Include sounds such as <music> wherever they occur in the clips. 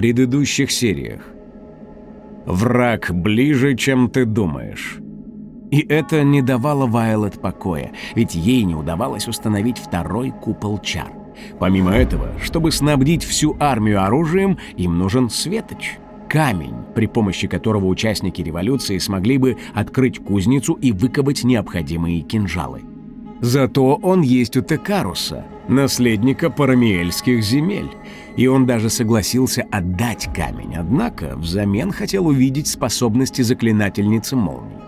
предыдущих сериях Враг ближе, чем ты думаешь. И это не давало Вайлет покоя, ведь ей не удавалось установить второй купол чар. Помимо этого, чтобы снабдить всю армию оружием, им нужен светоч. Камень, при помощи которого участники революции смогли бы открыть кузницу и выковать необходимые кинжалы. Зато он есть у Текаруса, наследника парамиэльских земель, и он даже согласился отдать камень, однако взамен хотел увидеть способности заклинательницы молний.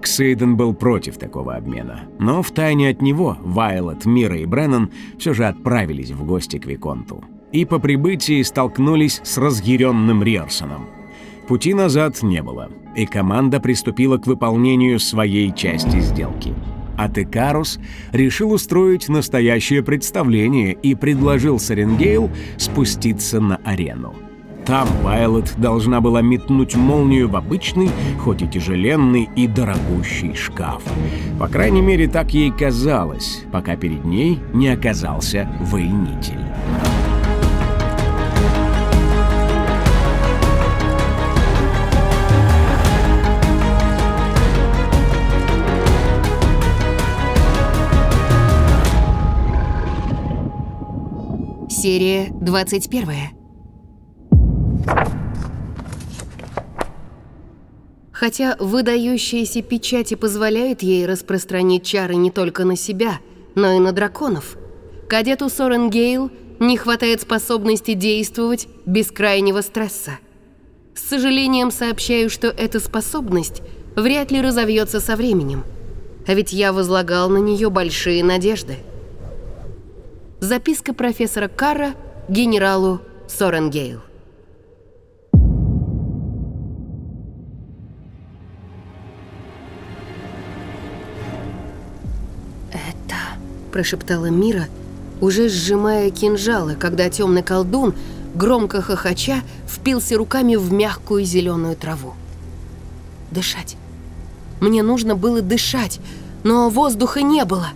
Ксейден был против такого обмена, но втайне от него Вайлот, Мира и Бреннан все же отправились в гости к Виконту. И по прибытии столкнулись с разъяренным Риарсоном. Пути назад не было, и команда приступила к выполнению своей части сделки. А Текарус решил устроить настоящее представление и предложил Саренгейл спуститься на арену. Там Вайлот должна была метнуть молнию в обычный, хоть и тяжеленный и дорогущий шкаф. По крайней мере, так ей казалось, пока перед ней не оказался воинитель. Серия 21 Хотя выдающиеся печати позволяют ей распространить чары не только на себя, но и на драконов, кадету Сорен Гейл не хватает способности действовать без крайнего стресса. С сожалением сообщаю, что эта способность вряд ли разовьется со временем, а ведь я возлагал на нее большие надежды. Записка профессора Карра генералу Сорен Гейл. прошептала Мира, уже сжимая кинжалы, когда темный колдун, громко хохоча, впился руками в мягкую зеленую траву. Дышать. Мне нужно было дышать, но воздуха не было.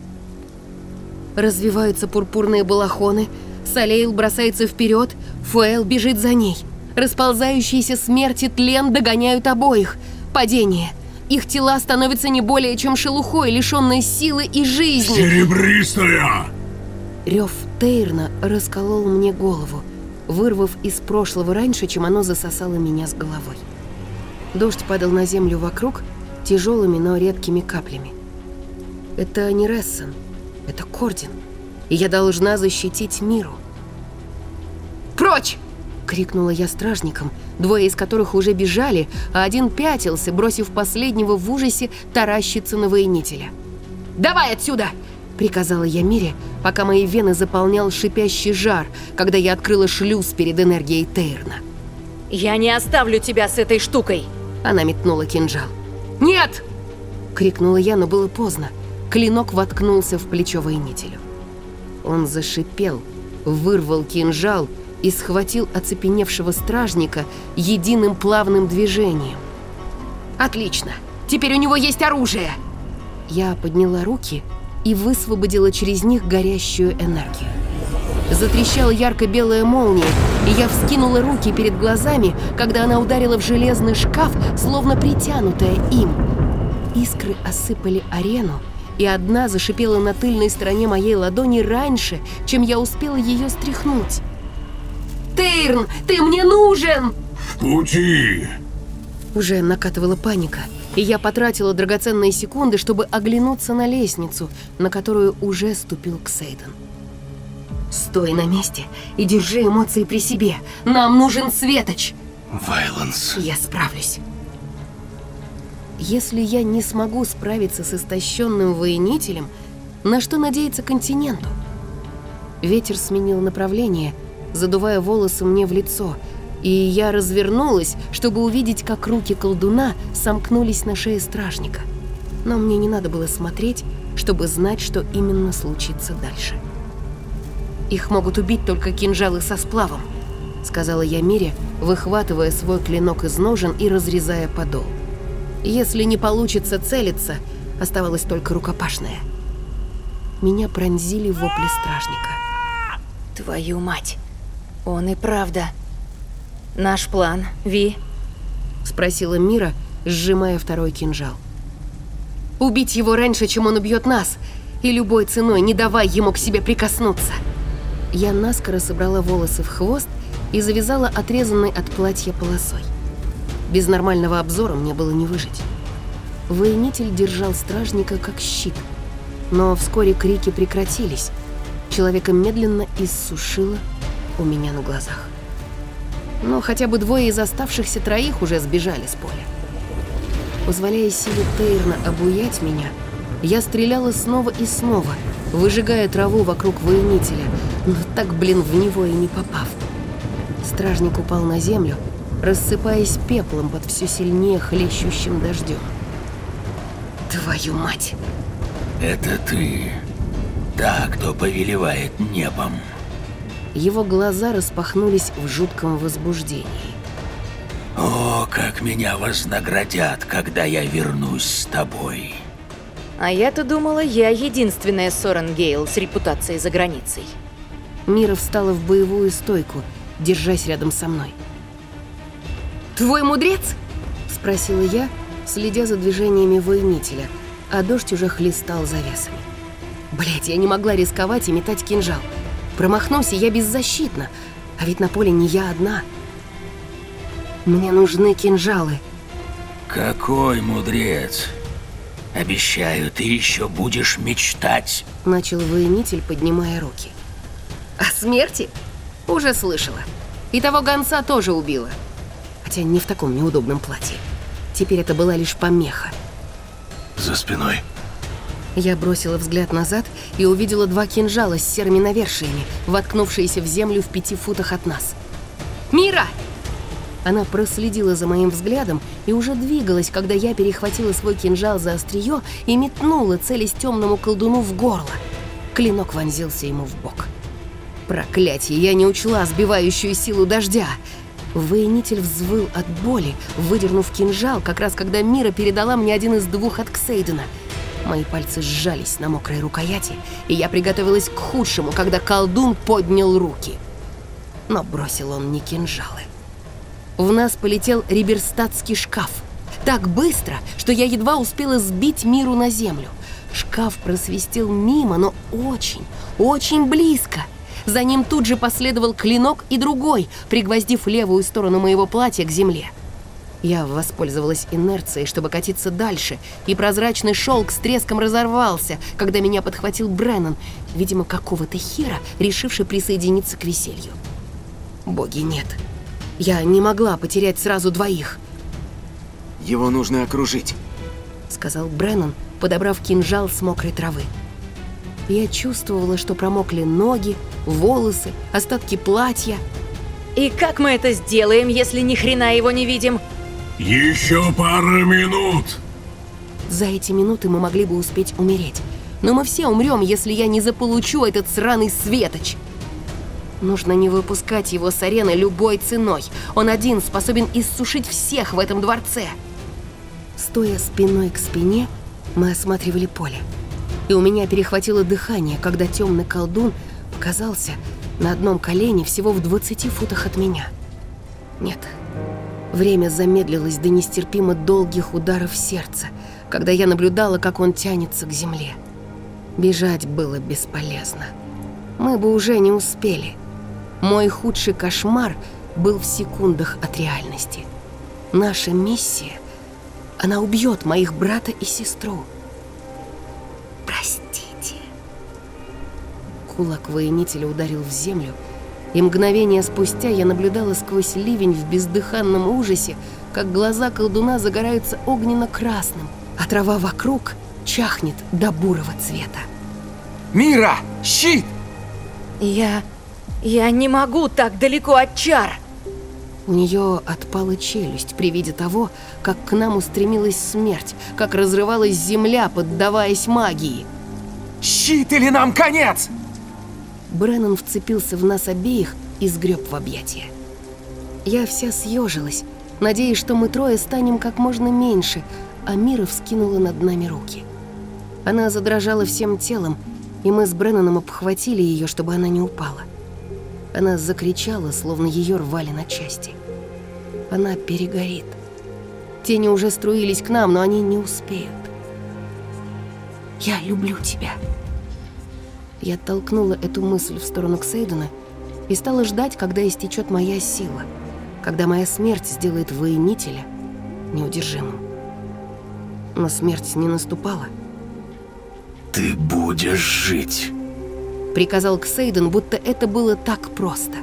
Развиваются пурпурные балахоны, Салейл бросается вперед, Фуэл бежит за ней. Расползающиеся смерти тлен догоняют обоих. Падение. Их тела становятся не более чем шелухой, лишенной силы и жизни. Серебристая! Рев Тейрна расколол мне голову, вырвав из прошлого раньше, чем оно засосало меня с головой. Дождь падал на землю вокруг тяжелыми, но редкими каплями. Это не Рессон, это Кордин, и я должна защитить миру. «Прочь!» — крикнула я стражникам — двое из которых уже бежали, а один пятился, бросив последнего в ужасе таращиться на воинителя. «Давай отсюда!» — приказала я Мире, пока мои вены заполнял шипящий жар, когда я открыла шлюз перед энергией Тейрна. «Я не оставлю тебя с этой штукой!» Она метнула кинжал. «Нет!» — крикнула я, но было поздно. Клинок воткнулся в плечо воинителю. Он зашипел, вырвал кинжал и схватил оцепеневшего стражника единым плавным движением. «Отлично! Теперь у него есть оружие!» Я подняла руки и высвободила через них горящую энергию. Затрещала ярко-белая молния, и я вскинула руки перед глазами, когда она ударила в железный шкаф, словно притянутая им. Искры осыпали арену, и одна зашипела на тыльной стороне моей ладони раньше, чем я успела ее стряхнуть. Тейрн, ты мне нужен! В пути! Уже накатывала паника, и я потратила драгоценные секунды, чтобы оглянуться на лестницу, на которую уже ступил Ксейден. Стой на месте и держи эмоции при себе. Нам нужен светоч. Вайланс. Я справлюсь. Если я не смогу справиться с истощенным воинителем, на что надеяться континенту? Ветер сменил направление — задувая волосы мне в лицо, и я развернулась, чтобы увидеть, как руки колдуна сомкнулись на шее стражника. Но мне не надо было смотреть, чтобы знать, что именно случится дальше. «Их могут убить только кинжалы со сплавом», — сказала я Мире, выхватывая свой клинок из ножен и разрезая подол. «Если не получится целиться, оставалось только рукопашное». Меня пронзили вопли стражника. Твою мать. Он и правда. Наш план, Ви. Спросила Мира, сжимая второй кинжал. Убить его раньше, чем он убьет нас, и любой ценой не давай ему к себе прикоснуться. Я наскоро собрала волосы в хвост и завязала отрезанной от платья полосой. Без нормального обзора мне было не выжить. Военитель держал стражника как щит, но вскоре крики прекратились. Человека медленно иссушило у меня на глазах. Но хотя бы двое из оставшихся троих уже сбежали с поля. Позволяя силе Тейрна обуять меня, я стреляла снова и снова, выжигая траву вокруг военителя, но так, блин, в него и не попав. Стражник упал на землю, рассыпаясь пеплом под все сильнее хлещущим дождем. Твою мать! Это ты. Та, кто повелевает небом. Его глаза распахнулись в жутком возбуждении. О, как меня вознаградят, когда я вернусь с тобой. А я-то думала, я единственная Сорен Гейл с репутацией за границей. Мира встала в боевую стойку, держась рядом со мной. «Твой мудрец?» – спросила я, следя за движениями воинителя, а дождь уже хлестал завесами. Блять, я не могла рисковать и метать кинжал. Промахнулся я беззащитна, а ведь на поле не я одна. Мне нужны кинжалы. Какой мудрец. Обещаю, ты еще будешь мечтать. Начал воинитель, поднимая руки. О смерти? Уже слышала. И того гонца тоже убила. Хотя не в таком неудобном платье. Теперь это была лишь помеха. За спиной. Я бросила взгляд назад и увидела два кинжала с серыми навершиями, воткнувшиеся в землю в пяти футах от нас. «Мира!» Она проследила за моим взглядом и уже двигалась, когда я перехватила свой кинжал за острие и метнула, целясь темному колдуну в горло. Клинок вонзился ему в бок. Проклятие, я не учла сбивающую силу дождя. Воинитель взвыл от боли, выдернув кинжал, как раз когда Мира передала мне один из двух от Ксейдена. Мои пальцы сжались на мокрой рукояти, и я приготовилась к худшему, когда колдун поднял руки. Но бросил он не кинжалы. В нас полетел риберстатский шкаф. Так быстро, что я едва успела сбить Миру на землю. Шкаф просвистел мимо, но очень, очень близко. За ним тут же последовал клинок и другой, пригвоздив левую сторону моего платья к земле. Я воспользовалась инерцией, чтобы катиться дальше, и прозрачный шелк с треском разорвался, когда меня подхватил Бреннан, видимо, какого-то хера, решивший присоединиться к веселью. Боги, нет. Я не могла потерять сразу двоих, Его нужно окружить. сказал Бреннан, подобрав кинжал с мокрой травы. Я чувствовала, что промокли ноги, волосы, остатки платья. И как мы это сделаем, если ни хрена его не видим? Еще пара минут. За эти минуты мы могли бы успеть умереть. Но мы все умрем, если я не заполучу этот сраный светоч. Нужно не выпускать его с арены любой ценой. Он один способен иссушить всех в этом дворце. Стоя спиной к спине, мы осматривали поле. И у меня перехватило дыхание, когда темный колдун показался на одном колене всего в 20 футах от меня. Нет, время замедлилось до нестерпимо долгих ударов сердца, когда я наблюдала, как он тянется к земле. Бежать было бесполезно. Мы бы уже не успели. Мой худший кошмар был в секундах от реальности. Наша миссия, она убьет моих брата и сестру. Простите. Кулак воинителя ударил в землю, и мгновение спустя я наблюдала сквозь ливень в бездыханном ужасе, как глаза колдуна загораются огненно-красным, а трава вокруг чахнет до бурого цвета. Мира! Щит! Я... я не могу так далеко от чар. У нее отпала челюсть при виде того, как к нам устремилась смерть, как разрывалась земля, поддаваясь магии. Щит или нам конец! Бреннан вцепился в нас обеих и сгреб в объятия. Я вся съежилась, надеясь, что мы трое станем как можно меньше, а Мира вскинула над нами руки. Она задрожала всем телом, и мы с Бреннаном обхватили ее, чтобы она не упала. Она закричала, словно ее рвали на части. Она перегорит. Тени уже струились к нам, но они не успеют. «Я люблю тебя». Я толкнула эту мысль в сторону Ксейдена и стала ждать, когда истечет моя сила, когда моя смерть сделает воинителя неудержимым. Но смерть не наступала. Ты будешь жить. Приказал Ксейден, будто это было так просто.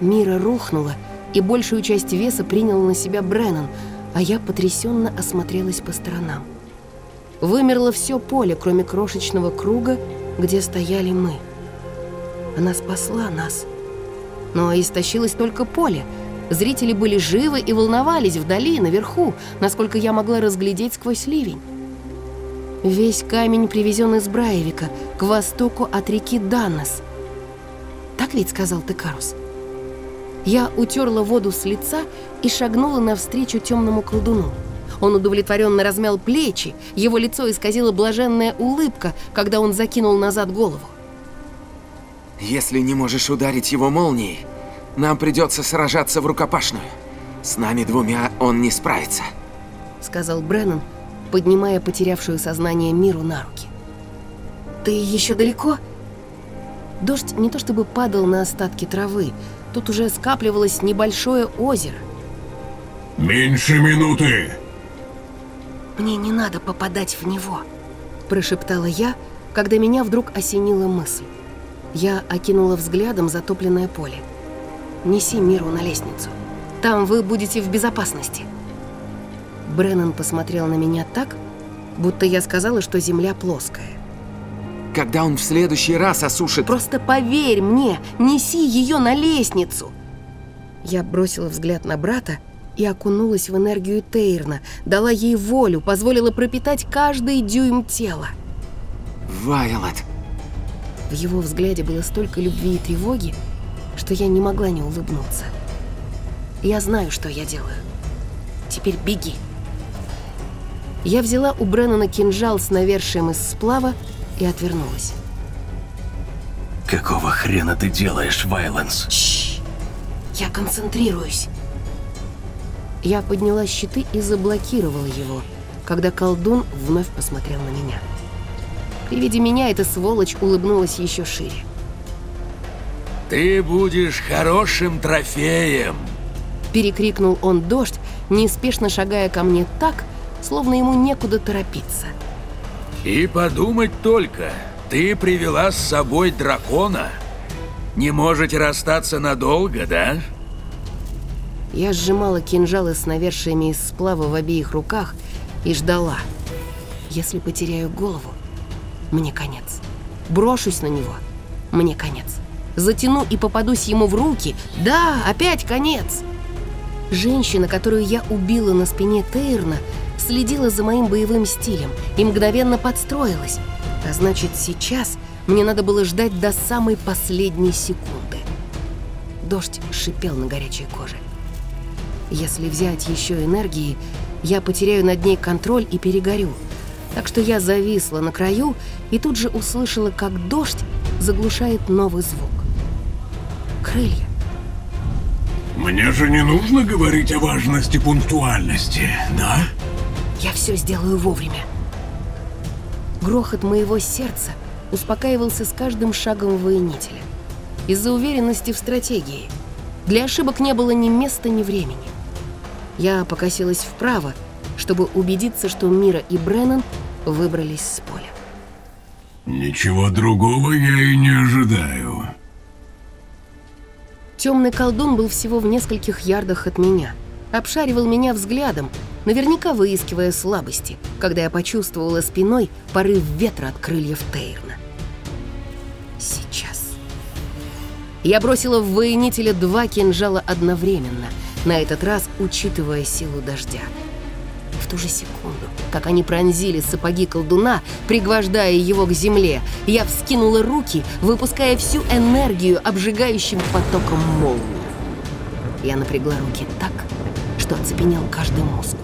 Мира рухнула, и большую часть веса принял на себя Бреннан, а я потрясенно осмотрелась по сторонам. Вымерло все поле, кроме крошечного круга, где стояли мы. Она спасла нас. Но истощилось только поле. Зрители были живы и волновались вдали, наверху, насколько я могла разглядеть сквозь ливень. Весь камень привезен из Браевика, к востоку от реки Даннес. Так ведь сказал Текарус? Я утерла воду с лица и шагнула навстречу темному колдуну. Он удовлетворенно размял плечи, его лицо исказила блаженная улыбка, когда он закинул назад голову. Если не можешь ударить его молнией, нам придется сражаться в рукопашную. С нами двумя он не справится. Сказал Бреннан, поднимая потерявшую сознание миру на руки. «Ты еще далеко?» Дождь не то чтобы падал на остатки травы, тут уже скапливалось небольшое озеро. «Меньше минуты!» «Мне не надо попадать в него», – прошептала я, когда меня вдруг осенила мысль. Я окинула взглядом затопленное поле. «Неси миру на лестницу. Там вы будете в безопасности». Бреннан посмотрел на меня так, будто я сказала, что земля плоская. Когда он в следующий раз осушит... Просто поверь мне, неси ее на лестницу. Я бросила взгляд на брата и окунулась в энергию Тейрна, дала ей волю, позволила пропитать каждый дюйм тела. Вайлот. В его взгляде было столько любви и тревоги, что я не могла не улыбнуться. Я знаю, что я делаю. Теперь беги. Я взяла у Бреннана кинжал с навершием из сплава и отвернулась. Какого хрена ты делаешь, Вайленс? Шш! Я концентрируюсь. Я подняла щиты и заблокировала его, когда колдун вновь посмотрел на меня. При виде меня эта сволочь улыбнулась еще шире. Ты будешь хорошим трофеем. Перекрикнул он дождь, неспешно шагая ко мне так, словно ему некуда торопиться. И подумать только, ты привела с собой дракона. Не можете расстаться надолго, да? Я сжимала кинжалы с навершиями из сплава в обеих руках и ждала. Если потеряю голову, мне конец. Брошусь на него, мне конец. Затяну и попадусь ему в руки, да, опять конец. Женщина, которую я убила на спине Тейрна, следила за моим боевым стилем и мгновенно подстроилась. А значит, сейчас мне надо было ждать до самой последней секунды. Дождь шипел на горячей коже. Если взять еще энергии, я потеряю над ней контроль и перегорю. Так что я зависла на краю и тут же услышала, как дождь заглушает новый звук. Крылья. Мне же не нужно говорить о важности пунктуальности, да? Я все сделаю вовремя. Грохот моего сердца успокаивался с каждым шагом воинителя. Из-за уверенности в стратегии. Для ошибок не было ни места, ни времени. Я покосилась вправо, чтобы убедиться, что Мира и Бреннан выбрались с поля. Ничего другого я и не ожидаю. Темный колдун был всего в нескольких ярдах от меня. Обшаривал меня взглядом, наверняка выискивая слабости, когда я почувствовала спиной порыв ветра от крыльев Тейрна. Сейчас. Я бросила в воинителя два кинжала одновременно, на этот раз учитывая силу дождя. В ту же секунду, как они пронзили сапоги колдуна, пригвождая его к земле, я вскинула руки, выпуская всю энергию обжигающим потоком молнии. Я напрягла руки так, что оцепенел каждый мускул.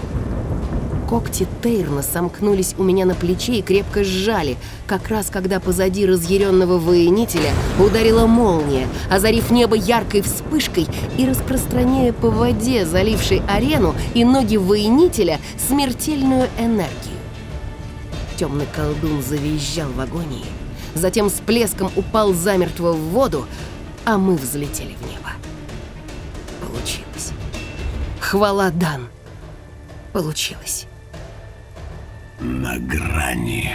Когти Тейрна сомкнулись у меня на плече и крепко сжали, как раз когда позади разъяренного воинителя ударила молния, озарив небо яркой вспышкой и распространяя по воде, залившей арену и ноги воинителя, смертельную энергию. Темный колдун завизжал в агонии, затем с плеском упал замертво в воду, а мы взлетели в небо. Получилось. Хвала Дан. Получилось. На грани.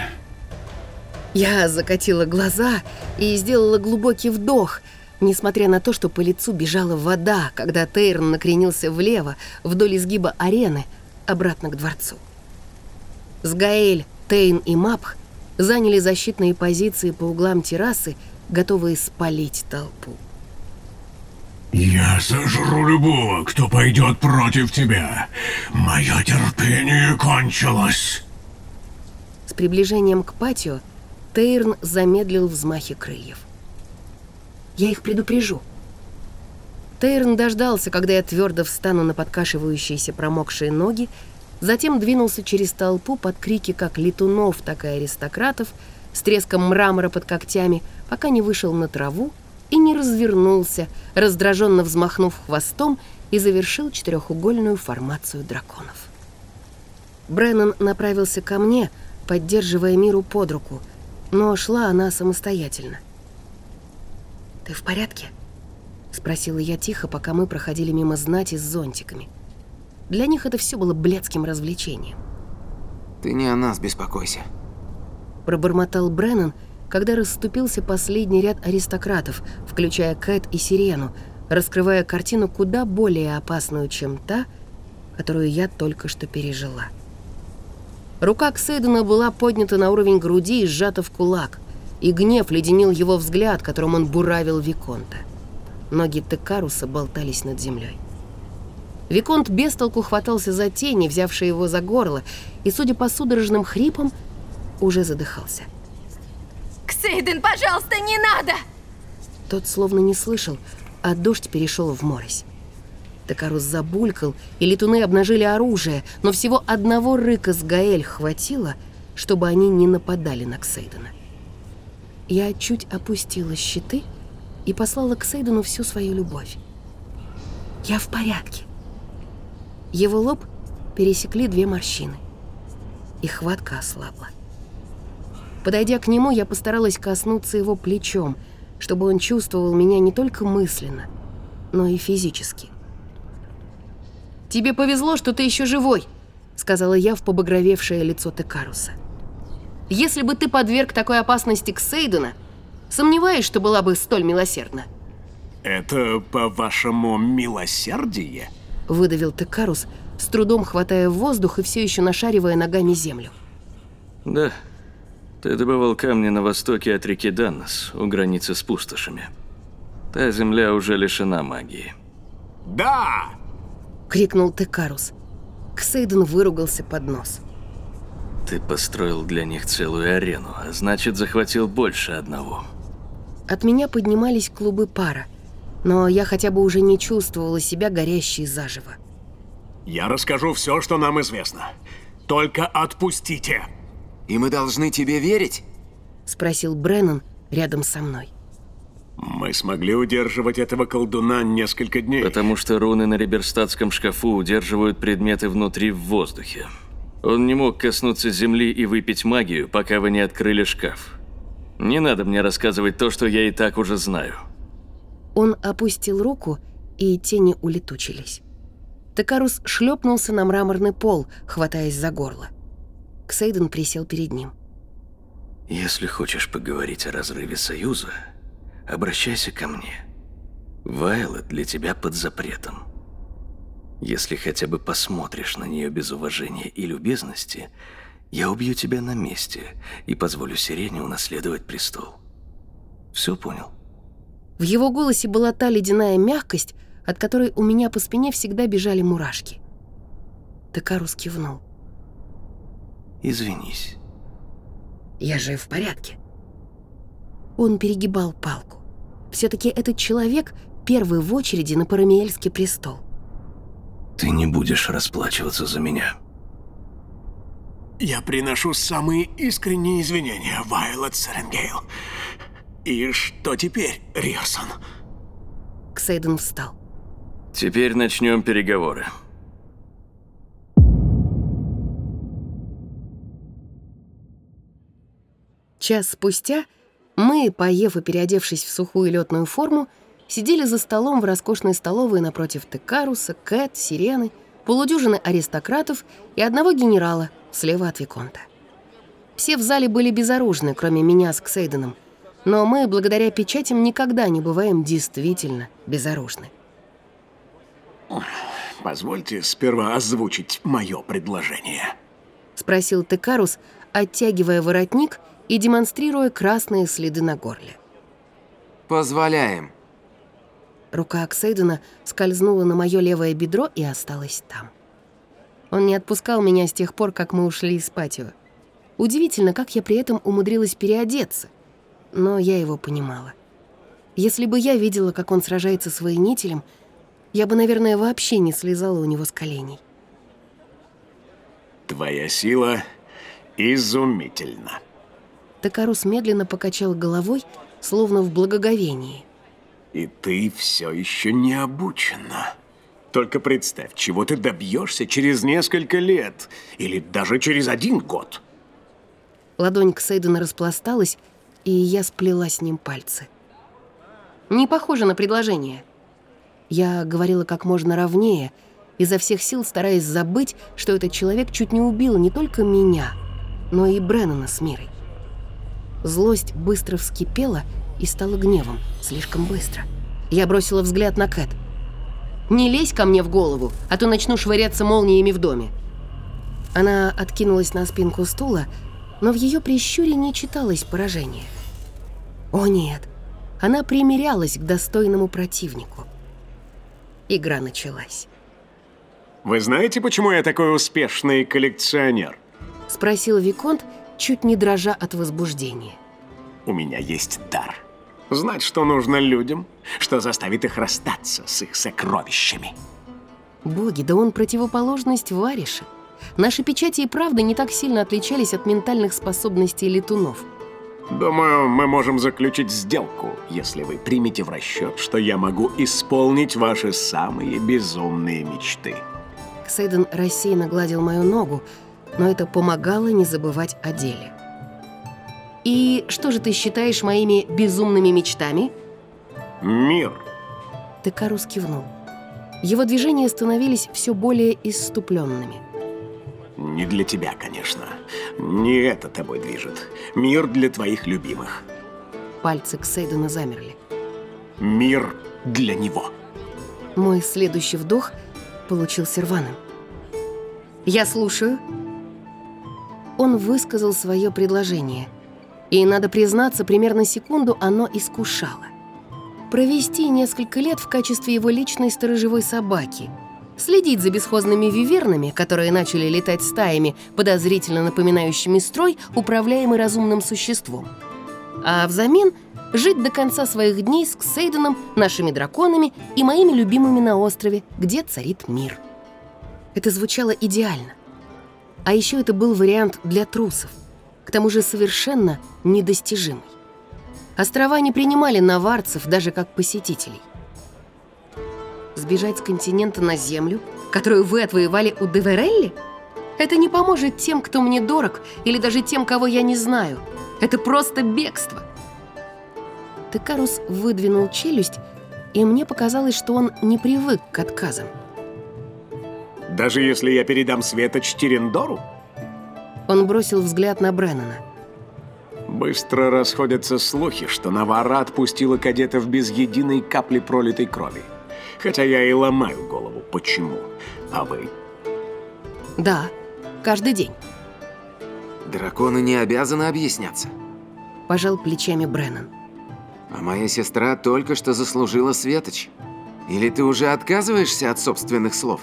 Я закатила глаза и сделала глубокий вдох, несмотря на то, что по лицу бежала вода, когда Тейрн накренился влево вдоль изгиба арены, обратно к дворцу. Сгаэль, Тейн и Мапх заняли защитные позиции по углам террасы, готовые спалить толпу. Я сожру любого, кто пойдет против тебя. Мое терпение кончилось. С приближением к патио Тейрн замедлил взмахи крыльев. «Я их предупрежу». Тейрн дождался, когда я твердо встану на подкашивающиеся промокшие ноги, затем двинулся через толпу под крики как летунов, так и аристократов, с треском мрамора под когтями, пока не вышел на траву и не развернулся, раздраженно взмахнув хвостом и завершил четырехугольную формацию драконов. Бреннан направился ко мне — поддерживая Миру под руку, но шла она самостоятельно. «Ты в порядке?» — спросила я тихо, пока мы проходили мимо знати с зонтиками. Для них это все было блядским развлечением. Ты не о нас беспокойся. Пробормотал Бреннан, когда расступился последний ряд аристократов, включая Кэт и Сирену, раскрывая картину куда более опасную, чем та, которую я только что пережила. Рука Ксейдена была поднята на уровень груди и сжата в кулак, и гнев леденил его взгляд, которым он буравил Виконта. Ноги Текаруса болтались над землей. Виконт бестолку хватался за тени, взявшие его за горло, и, судя по судорожным хрипам, уже задыхался. «Ксейден, пожалуйста, не надо!» Тот словно не слышал, а дождь перешел в морось. Токарус забулькал, и летуны обнажили оружие, но всего одного рыка с Гаэль хватило, чтобы они не нападали на Ксейдена. Я чуть опустила щиты и послала Ксейдену всю свою любовь. «Я в порядке». Его лоб пересекли две морщины, и хватка ослабла. Подойдя к нему, я постаралась коснуться его плечом, чтобы он чувствовал меня не только мысленно, но и физически. «Тебе повезло, что ты еще живой», — сказала я в побагровевшее лицо Текаруса. «Если бы ты подверг такой опасности к Сейдена, сомневаюсь, что была бы столь милосердна». «Это, по-вашему, милосердие?» — выдавил Текарус, с трудом хватая воздух и все еще нашаривая ногами землю. Да. Ты добывал камни на востоке от реки Даннос, у границы с пустошами. Та земля уже лишена магии. «Да!» Крикнул Текарус. Ксейден выругался под нос. Ты построил для них целую арену, а значит, захватил больше одного. От меня поднимались клубы пара, но я хотя бы уже не чувствовала себя горящей заживо. Я расскажу все, что нам известно. Только отпустите. И мы должны тебе верить? Спросил Бреннан рядом со мной. Мы смогли удерживать этого колдуна несколько дней. Потому что руны на риберстатском шкафу удерживают предметы внутри в воздухе. Он не мог коснуться земли и выпить магию, пока вы не открыли шкаф. Не надо мне рассказывать то, что я и так уже знаю. Он опустил руку, и тени улетучились. Текарус шлепнулся на мраморный пол, хватаясь за горло. Ксейден присел перед ним. Если хочешь поговорить о разрыве союза, обращайся ко мне. Вайлот для тебя под запретом. Если хотя бы посмотришь на нее без уважения и любезности, я убью тебя на месте и позволю Сирене унаследовать престол. Все понял? В его голосе была та ледяная мягкость, от которой у меня по спине всегда бежали мурашки. Текарус кивнул. Извинись. Я же в порядке. Он перегибал палку. все таки этот человек первый в очереди на Парамиэльский престол. Ты не будешь расплачиваться за меня. Я приношу самые искренние извинения, Вайлот Серенгейл. И что теперь, Риорсон? Ксейден встал. Теперь начнем переговоры. Час спустя мы, поев и переодевшись в сухую летную форму, сидели за столом в роскошной столовой напротив Текаруса, Кэт, Сирены, полудюжины аристократов и одного генерала слева от Виконта. Все в зале были безоружны, кроме меня с Ксейденом, но мы, благодаря печатям, никогда не бываем действительно безоружны. Позвольте сперва озвучить мое предложение. Спросил Текарус, оттягивая воротник и демонстрируя красные следы на горле. Позволяем. Рука Аксейдена скользнула на мое левое бедро и осталась там. Он не отпускал меня с тех пор, как мы ушли из патио. Удивительно, как я при этом умудрилась переодеться. Но я его понимала. Если бы я видела, как он сражается с воинителем, я бы, наверное, вообще не слезала у него с коленей. Твоя сила изумительна. Токарус медленно покачал головой, словно в благоговении. И ты все еще не обучена. Только представь, чего ты добьешься через несколько лет или даже через один год. Ладонь Ксейдена распласталась, и я сплела с ним пальцы. Не похоже на предложение. Я говорила как можно ровнее, изо всех сил стараясь забыть, что этот человек чуть не убил не только меня, но и Бреннана с Мирой. Злость быстро вскипела и стала гневом, слишком быстро. Я бросила взгляд на Кэт. «Не лезь ко мне в голову, а то начну швыряться молниями в доме». Она откинулась на спинку стула, но в ее прищуре не читалось поражение. О нет, она примирялась к достойному противнику. Игра началась. Вы знаете, почему я такой успешный коллекционер? Спросил Виконт, чуть не дрожа от возбуждения. У меня есть дар. Знать, что нужно людям, что заставит их расстаться с их сокровищами. Боги, да он противоположность вариша. Наши печати и правда не так сильно отличались от ментальных способностей летунов. Думаю, мы можем заключить сделку, если вы примете в расчет, что я могу исполнить ваши самые безумные мечты. Ксейден рассеянно гладил мою ногу, но это помогало не забывать о деле. «И что же ты считаешь моими безумными мечтами?» Мир. Текарус кивнул. Его движения становились все более исступленными. Не для тебя, конечно. Не это тобой движет. Мир для твоих любимых. Пальцы Ксейдена замерли. Мир для него. Мой следующий вдох получился рваным. «Я слушаю». Он высказал свое предложение. И, надо признаться, примерно секунду оно искушало. Провести несколько лет в качестве его личной сторожевой собаки. Следить за бесхозными вивернами, которые начали летать стаями, подозрительно напоминающими строй, управляемый разумным существом. А взамен жить до конца своих дней с Ксейденом, нашими драконами и моими любимыми на острове, где царит мир. Это звучало идеально. А еще это был вариант для трусов, к тому же совершенно недостижимый. Острова не принимали наварцев даже как посетителей. Сбежать с континента на Землю, которую вы отвоевали у Деверелли? Это не поможет тем, кто мне дорог, или даже тем, кого я не знаю. Это просто бегство. Текарус выдвинул челюсть, и мне показалось, что он не привык к отказам. Даже если я передам Светоч Терендору? Он бросил взгляд на Бреннана. Быстро расходятся слухи, что Навара отпустила кадетов без единой капли пролитой крови. Хотя я и ломаю голову, почему. А вы? Да, каждый день. Драконы не обязаны объясняться. Пожал плечами Бреннан. А моя сестра только что заслужила светоч. Или ты уже отказываешься от собственных слов?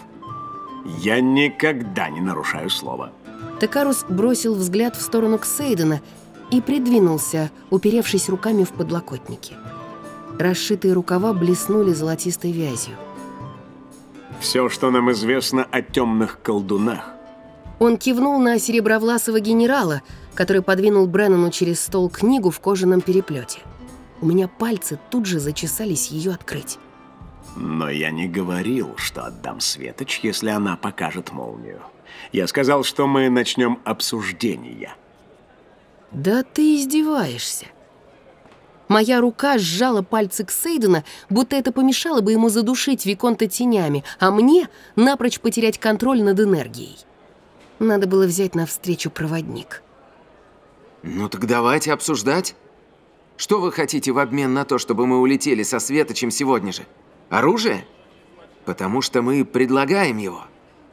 Я никогда не нарушаю слова. Текарус бросил взгляд в сторону Ксейдена и придвинулся, уперевшись руками в подлокотники. Расшитые рукава блеснули золотистой вязью. Все, что нам известно о темных колдунах. Он кивнул на серебровласого генерала, который подвинул Бреннану через стол книгу в кожаном переплете. У меня пальцы тут же зачесались ее открыть. Но я не говорил, что отдам Светоч, если она покажет молнию. Я сказал, что мы начнем обсуждение. Да ты издеваешься. Моя рука сжала пальцы Ксейдена, будто это помешало бы ему задушить Виконта тенями, а мне напрочь потерять контроль над энергией. Надо было взять навстречу проводник. Ну так давайте обсуждать. Что вы хотите в обмен на то, чтобы мы улетели со Светочем сегодня же? Оружие? Потому что мы предлагаем его.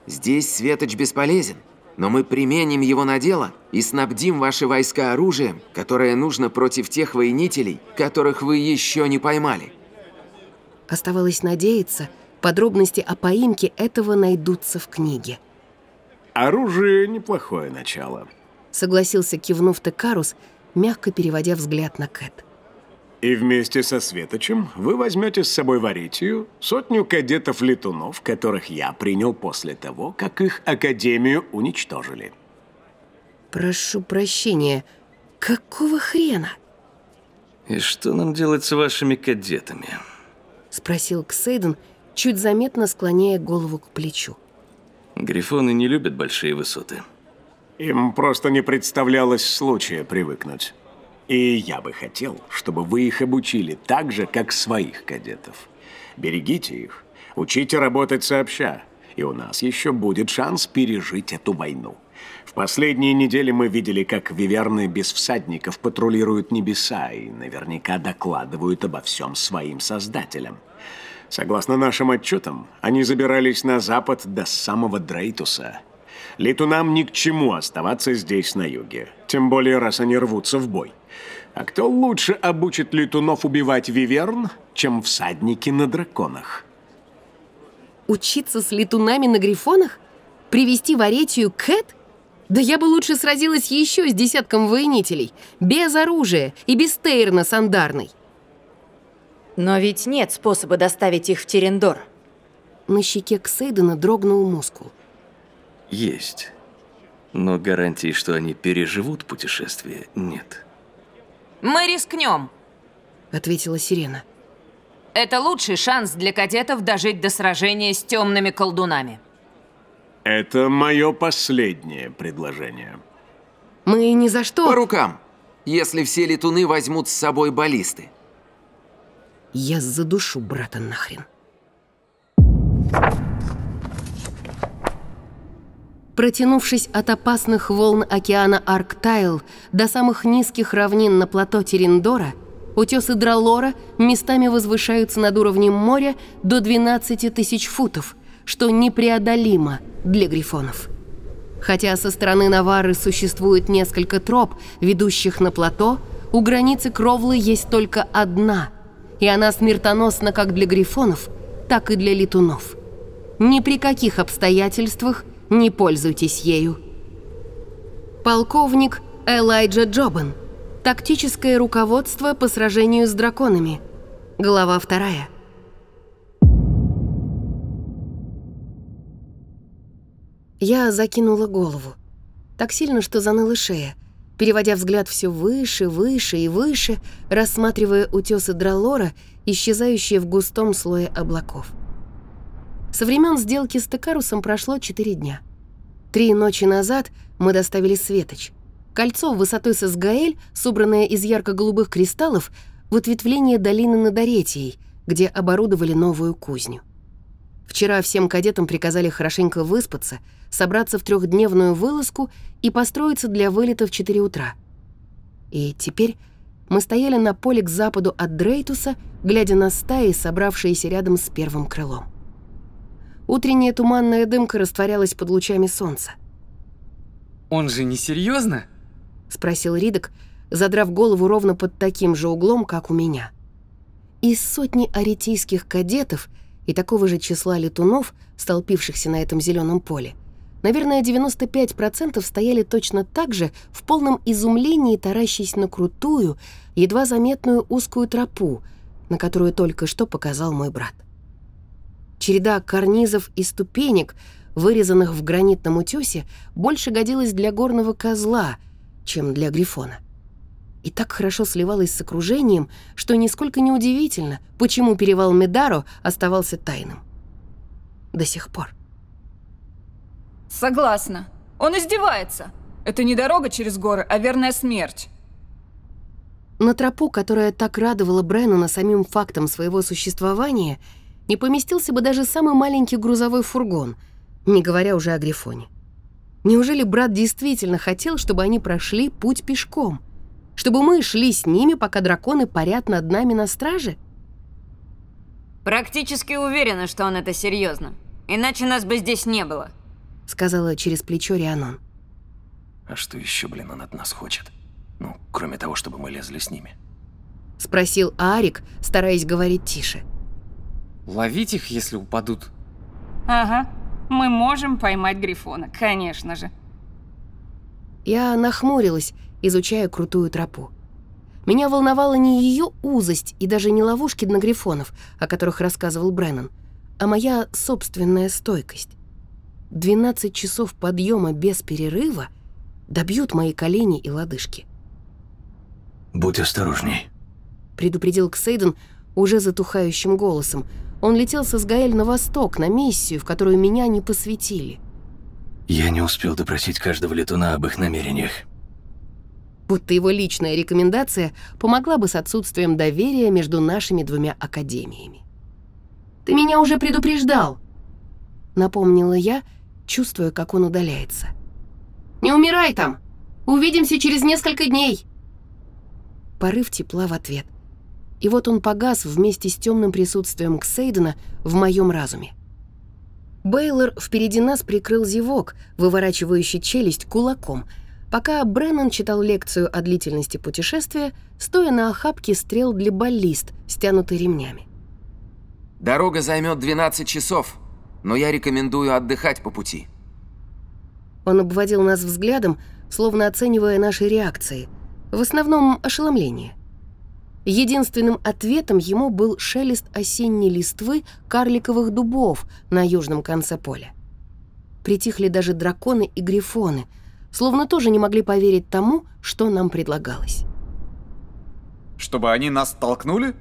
Здесь Светоч бесполезен, но мы применим его на дело и снабдим ваши войска оружием, которое нужно против тех воинителей, которых вы еще не поймали. Оставалось надеяться, подробности о поимке этого найдутся в книге. Оружие – неплохое начало. Согласился, кивнув Текарус, мягко переводя взгляд на Кэт. И вместе со Светочем вы возьмете с собой в Аритию сотню кадетов-летунов, которых я принял после того, как их академию уничтожили. Прошу прощения, какого хрена? И что нам делать с вашими кадетами? Спросил Ксейден, чуть заметно склоняя голову к плечу. Грифоны не любят большие высоты. Им просто не представлялось случая привыкнуть. И я бы хотел, чтобы вы их обучили так же, как своих кадетов. Берегите их, учите работать сообща, и у нас еще будет шанс пережить эту войну. В последние недели мы видели, как виверны без всадников патрулируют небеса и наверняка докладывают обо всем своим создателям. Согласно нашим отчетам, они забирались на запад до самого Дрейтуса. Летунам ни к чему оставаться здесь, на юге. Тем более, раз они рвутся в бой. А кто лучше обучит летунов убивать виверн, чем всадники на драконах? Учиться с летунами на грифонах? Привести в Аретию Кэт? Да я бы лучше сразилась еще с десятком воинителей, без оружия и без Тейрна сандарной. Но ведь нет способа доставить их в Терендор. На щеке Ксейдена дрогнул мускул. Есть. Но гарантии, что они переживут путешествие, нет. Мы рискнем, Ответила Сирена. Это лучший шанс для кадетов дожить до сражения с темными колдунами. Это мое последнее предложение. Мы ни за что... По рукам, если все летуны возьмут с собой баллисты. Я задушу брата нахрен. Протянувшись от опасных волн океана Арктайл до самых низких равнин на плато Терендора, утесы Дралора местами возвышаются над уровнем моря до 12 тысяч футов, что непреодолимо для грифонов. Хотя со стороны Навары существует несколько троп, ведущих на плато, у границы Кровлы есть только одна, и она смертоносна как для грифонов, так и для летунов. Ни при каких обстоятельствах не пользуйтесь ею. Полковник Элайджа Джобан. Тактическое руководство по сражению с драконами. Глава вторая. Я закинула голову. Так сильно, что заныла шея, переводя взгляд все выше, выше и выше, рассматривая утесы Дралора, исчезающие в густом слое облаков. Со времен сделки с Текарусом прошло четыре дня. Три ночи назад мы доставили Светоч. Кольцо высотой с Изгаэль, собранное из ярко-голубых кристаллов, в ответвление долины над Аретией, где оборудовали новую кузню. Вчера всем кадетам приказали хорошенько выспаться, собраться в трехдневную вылазку и построиться для вылета в 4 утра. И теперь мы стояли на поле к западу от Дрейтуса, глядя на стаи, собравшиеся рядом с первым крылом. Утренняя туманная дымка растворялась под лучами солнца. Он же не серьезно? Спросил Ридок, задрав голову ровно под таким же углом, как у меня. Из сотни аретийских кадетов и такого же числа летунов, столпившихся на этом зеленом поле, наверное, 95% стояли точно так же в полном изумлении, таращась на крутую, едва заметную узкую тропу, на которую только что показал мой брат. Череда карнизов и ступенек, вырезанных в гранитном утёсе, больше годилась для горного козла, чем для грифона. И так хорошо сливалась с окружением, что нисколько не удивительно, почему перевал Медаро оставался тайным. До сих пор. Согласна. Он издевается. Это не дорога через горы, а верная смерть. На тропу, которая так радовала Бреннана самим фактом своего существования, не поместился бы даже самый маленький грузовой фургон, не говоря уже о Грифоне. Неужели брат действительно хотел, чтобы они прошли путь пешком? Чтобы мы шли с ними, пока драконы парят над нами на страже? Практически уверена, что он это серьезно. Иначе нас бы здесь не было. Сказала через плечо Рианон. А что еще, блин, он от нас хочет? Ну, кроме того, чтобы мы лезли с ними. Спросил Арик, стараясь говорить тише. Ловить их, если упадут. Ага. Мы можем поймать Грифона, конечно же. Я нахмурилась, изучая крутую тропу. Меня волновала не ее узость и даже не ловушки на грифонов, о которых рассказывал Бреннан, а моя собственная стойкость. 12 часов подъема без перерыва добьют мои колени и лодыжки. Будь осторожней. Предупредил Ксейден уже затухающим голосом. Он летел со Сгаэль на восток, на миссию, в которую меня не посвятили. Я не успел допросить каждого летуна об их намерениях. Будто его личная рекомендация помогла бы с отсутствием доверия между нашими двумя академиями. «Ты меня уже предупреждал», — напомнила я, чувствуя, как он удаляется. «Не умирай там! Увидимся через несколько дней!» Порыв тепла в ответ. И вот он погас вместе с темным присутствием Ксейдена в моем разуме. Бейлор впереди нас прикрыл зевок, выворачивающий челюсть кулаком, пока Бреннан читал лекцию о длительности путешествия, стоя на охапке стрел для баллист, стянутой ремнями. Дорога займет 12 часов, но я рекомендую отдыхать по пути. Он обводил нас взглядом, словно оценивая наши реакции, в основном ошеломление. Единственным ответом ему был шелест осенней листвы карликовых дубов на южном конце поля. Притихли даже драконы и грифоны, словно тоже не могли поверить тому, что нам предлагалось. Чтобы они нас толкнули?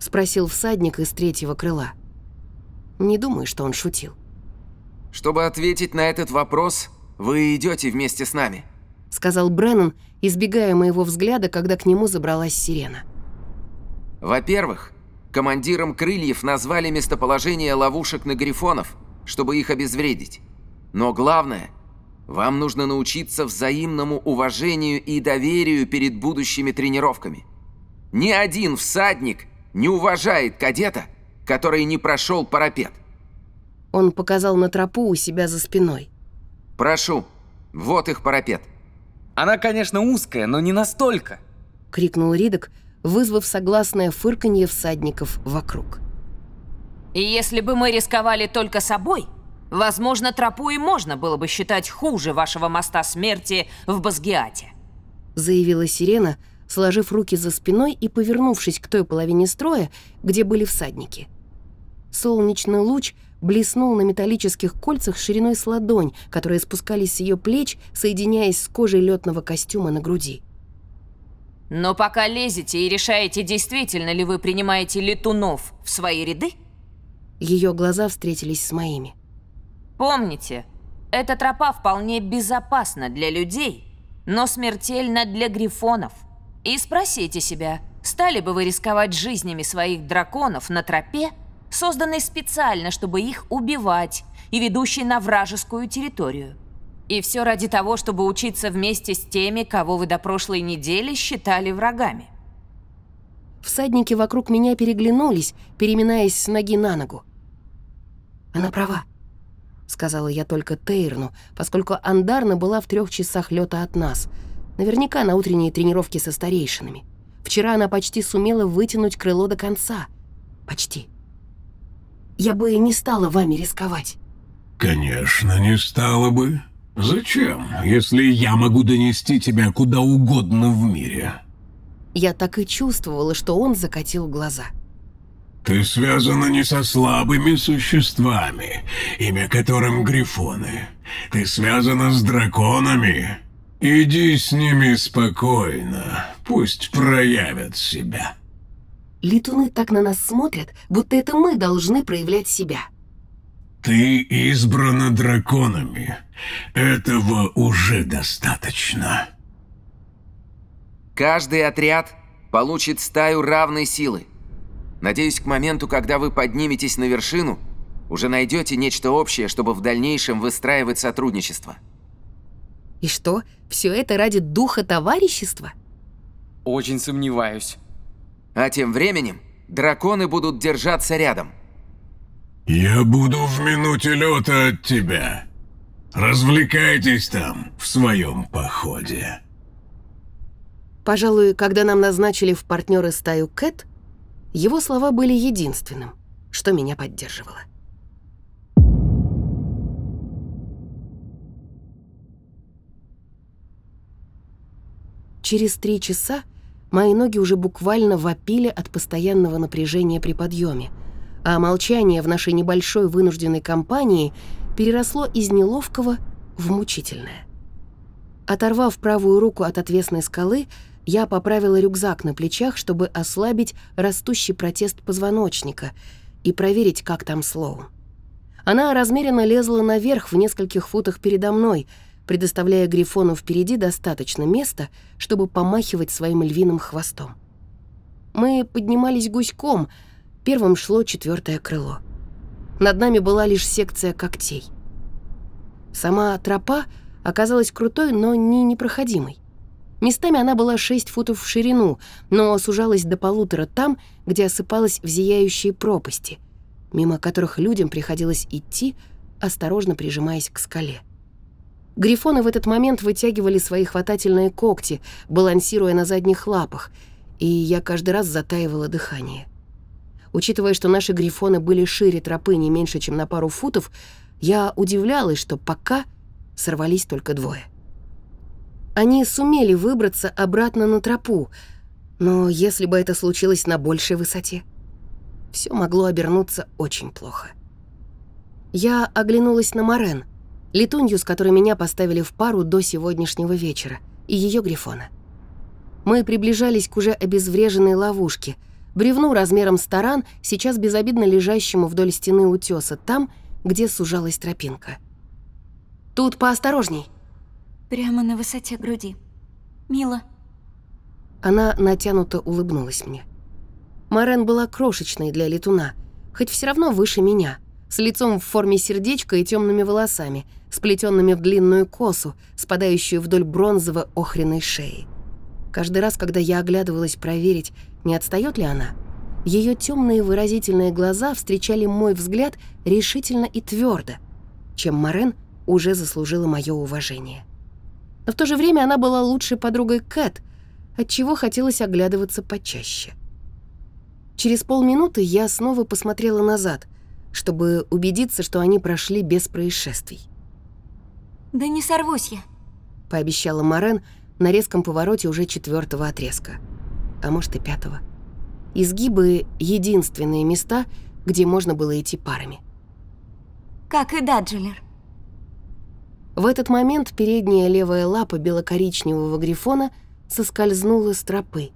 Спросил всадник из третьего крыла. Не думаю, что он шутил. Чтобы ответить на этот вопрос, вы идете вместе с нами. Сказал Бреннан, избегая моего взгляда, когда к нему забралась сирена. Во-первых, командиром крыльев назвали местоположение ловушек на грифонов, чтобы их обезвредить. Но главное, вам нужно научиться взаимному уважению и доверию перед будущими тренировками. Ни один всадник не уважает кадета, который не прошел парапет. Он показал на тропу у себя за спиной. Прошу, вот их парапет. Она, конечно, узкая, но не настолько. Крикнул Ридок, вызвав согласное фырканье всадников вокруг. И если бы мы рисковали только собой, возможно, тропу и можно было бы считать хуже вашего моста смерти в Базгиате. Заявила Сирена, сложив руки за спиной и повернувшись к той половине строя, где были всадники. Солнечный луч блеснул на металлических кольцах шириной с ладонь, которые спускались с ее плеч, соединяясь с кожей летного костюма на груди. Но пока лезете и решаете, действительно ли вы принимаете летунов в свои ряды, Ее глаза встретились с моими. помните, эта тропа вполне безопасна для людей, но смертельна для грифонов. И спросите себя, стали бы вы рисковать жизнями своих драконов на тропе, созданной специально, чтобы их убивать и ведущей на вражескую территорию? И все ради того, чтобы учиться вместе с теми, кого вы до прошлой недели считали врагами. Всадники вокруг меня переглянулись, переминаясь с ноги на ногу. «Она права», — сказала я только Тейрну, поскольку Андарна была в трех часах лета от нас, наверняка на утренней тренировке со старейшинами. Вчера она почти сумела вытянуть крыло до конца. Почти. Я бы и не стала вами рисковать. Конечно, не стало бы. Зачем, если я могу донести тебя куда угодно в мире? Я так и чувствовала, что он закатил глаза. Ты связана не со слабыми существами, имя которым Грифоны. Ты связана с драконами. Иди с ними спокойно, пусть проявят себя. Летуны так на нас смотрят, будто это мы должны проявлять себя. Ты избрана драконами. Этого уже достаточно. Каждый отряд получит стаю равной силы. Надеюсь, к моменту, когда вы подниметесь на вершину, уже найдете нечто общее, чтобы в дальнейшем выстраивать сотрудничество. И что, все это ради духа товарищества? Очень сомневаюсь. А тем временем драконы будут держаться рядом. Я буду в минуте лета от тебя. Развлекайтесь там, в своем походе. Пожалуй, когда нам назначили в партнеры стаю Кэт, его слова были единственным, что меня поддерживало. Через три часа мои ноги уже буквально вопили от постоянного напряжения при подъеме, а молчание в нашей небольшой вынужденной компании переросло из неловкого в мучительное. Оторвав правую руку от отвесной скалы, я поправила рюкзак на плечах, чтобы ослабить растущий протест позвоночника и проверить, как там Слоун. Она размеренно лезла наверх в нескольких футах передо мной, предоставляя Грифону впереди достаточно места, чтобы помахивать своим львиным хвостом. Мы поднимались гуськом, первым шло четвертое крыло. Над нами была лишь секция когтей. Сама тропа оказалась крутой, но не непроходимой. Местами она была 6 футов в ширину, но сужалась до полутора там, где осыпалась в зияющие пропасти, мимо которых людям приходилось идти, осторожно прижимаясь к скале. Грифоны в этот момент вытягивали свои хватательные когти, балансируя на задних лапах, и я каждый раз затаивала дыхание. Учитывая, что наши грифоны были шире тропы не меньше, чем на пару футов, я удивлялась, что пока сорвались только двое. Они сумели выбраться обратно на тропу, но если бы это случилось на большей высоте, все могло обернуться очень плохо. Я оглянулась на Морен, летунью, с которой меня поставили в пару до сегодняшнего вечера, и ее грифона. Мы приближались к уже обезвреженной ловушке, бревну размером с таран, сейчас безобидно лежащему вдоль стены утеса, там, где сужалась тропинка. «Тут поосторожней», Прямо на высоте груди. Мило. Она натянуто улыбнулась мне. Марен была крошечной для летуна, хоть все равно выше меня, с лицом в форме сердечка и темными волосами, сплетенными в длинную косу, спадающую вдоль бронзово-охренной шеи. Каждый раз, когда я оглядывалась проверить, не отстает ли она, ее темные выразительные глаза встречали мой взгляд решительно и твердо, чем Марен уже заслужила мое уважение но в то же время она была лучшей подругой Кэт, отчего хотелось оглядываться почаще. Через полминуты я снова посмотрела назад, чтобы убедиться, что они прошли без происшествий. «Да не сорвусь я», — пообещала Морен на резком повороте уже четвертого отрезка. А может и пятого. Изгибы — единственные места, где можно было идти парами. «Как и Даджелер», в этот момент передняя левая лапа белокоричневого грифона соскользнула с тропы,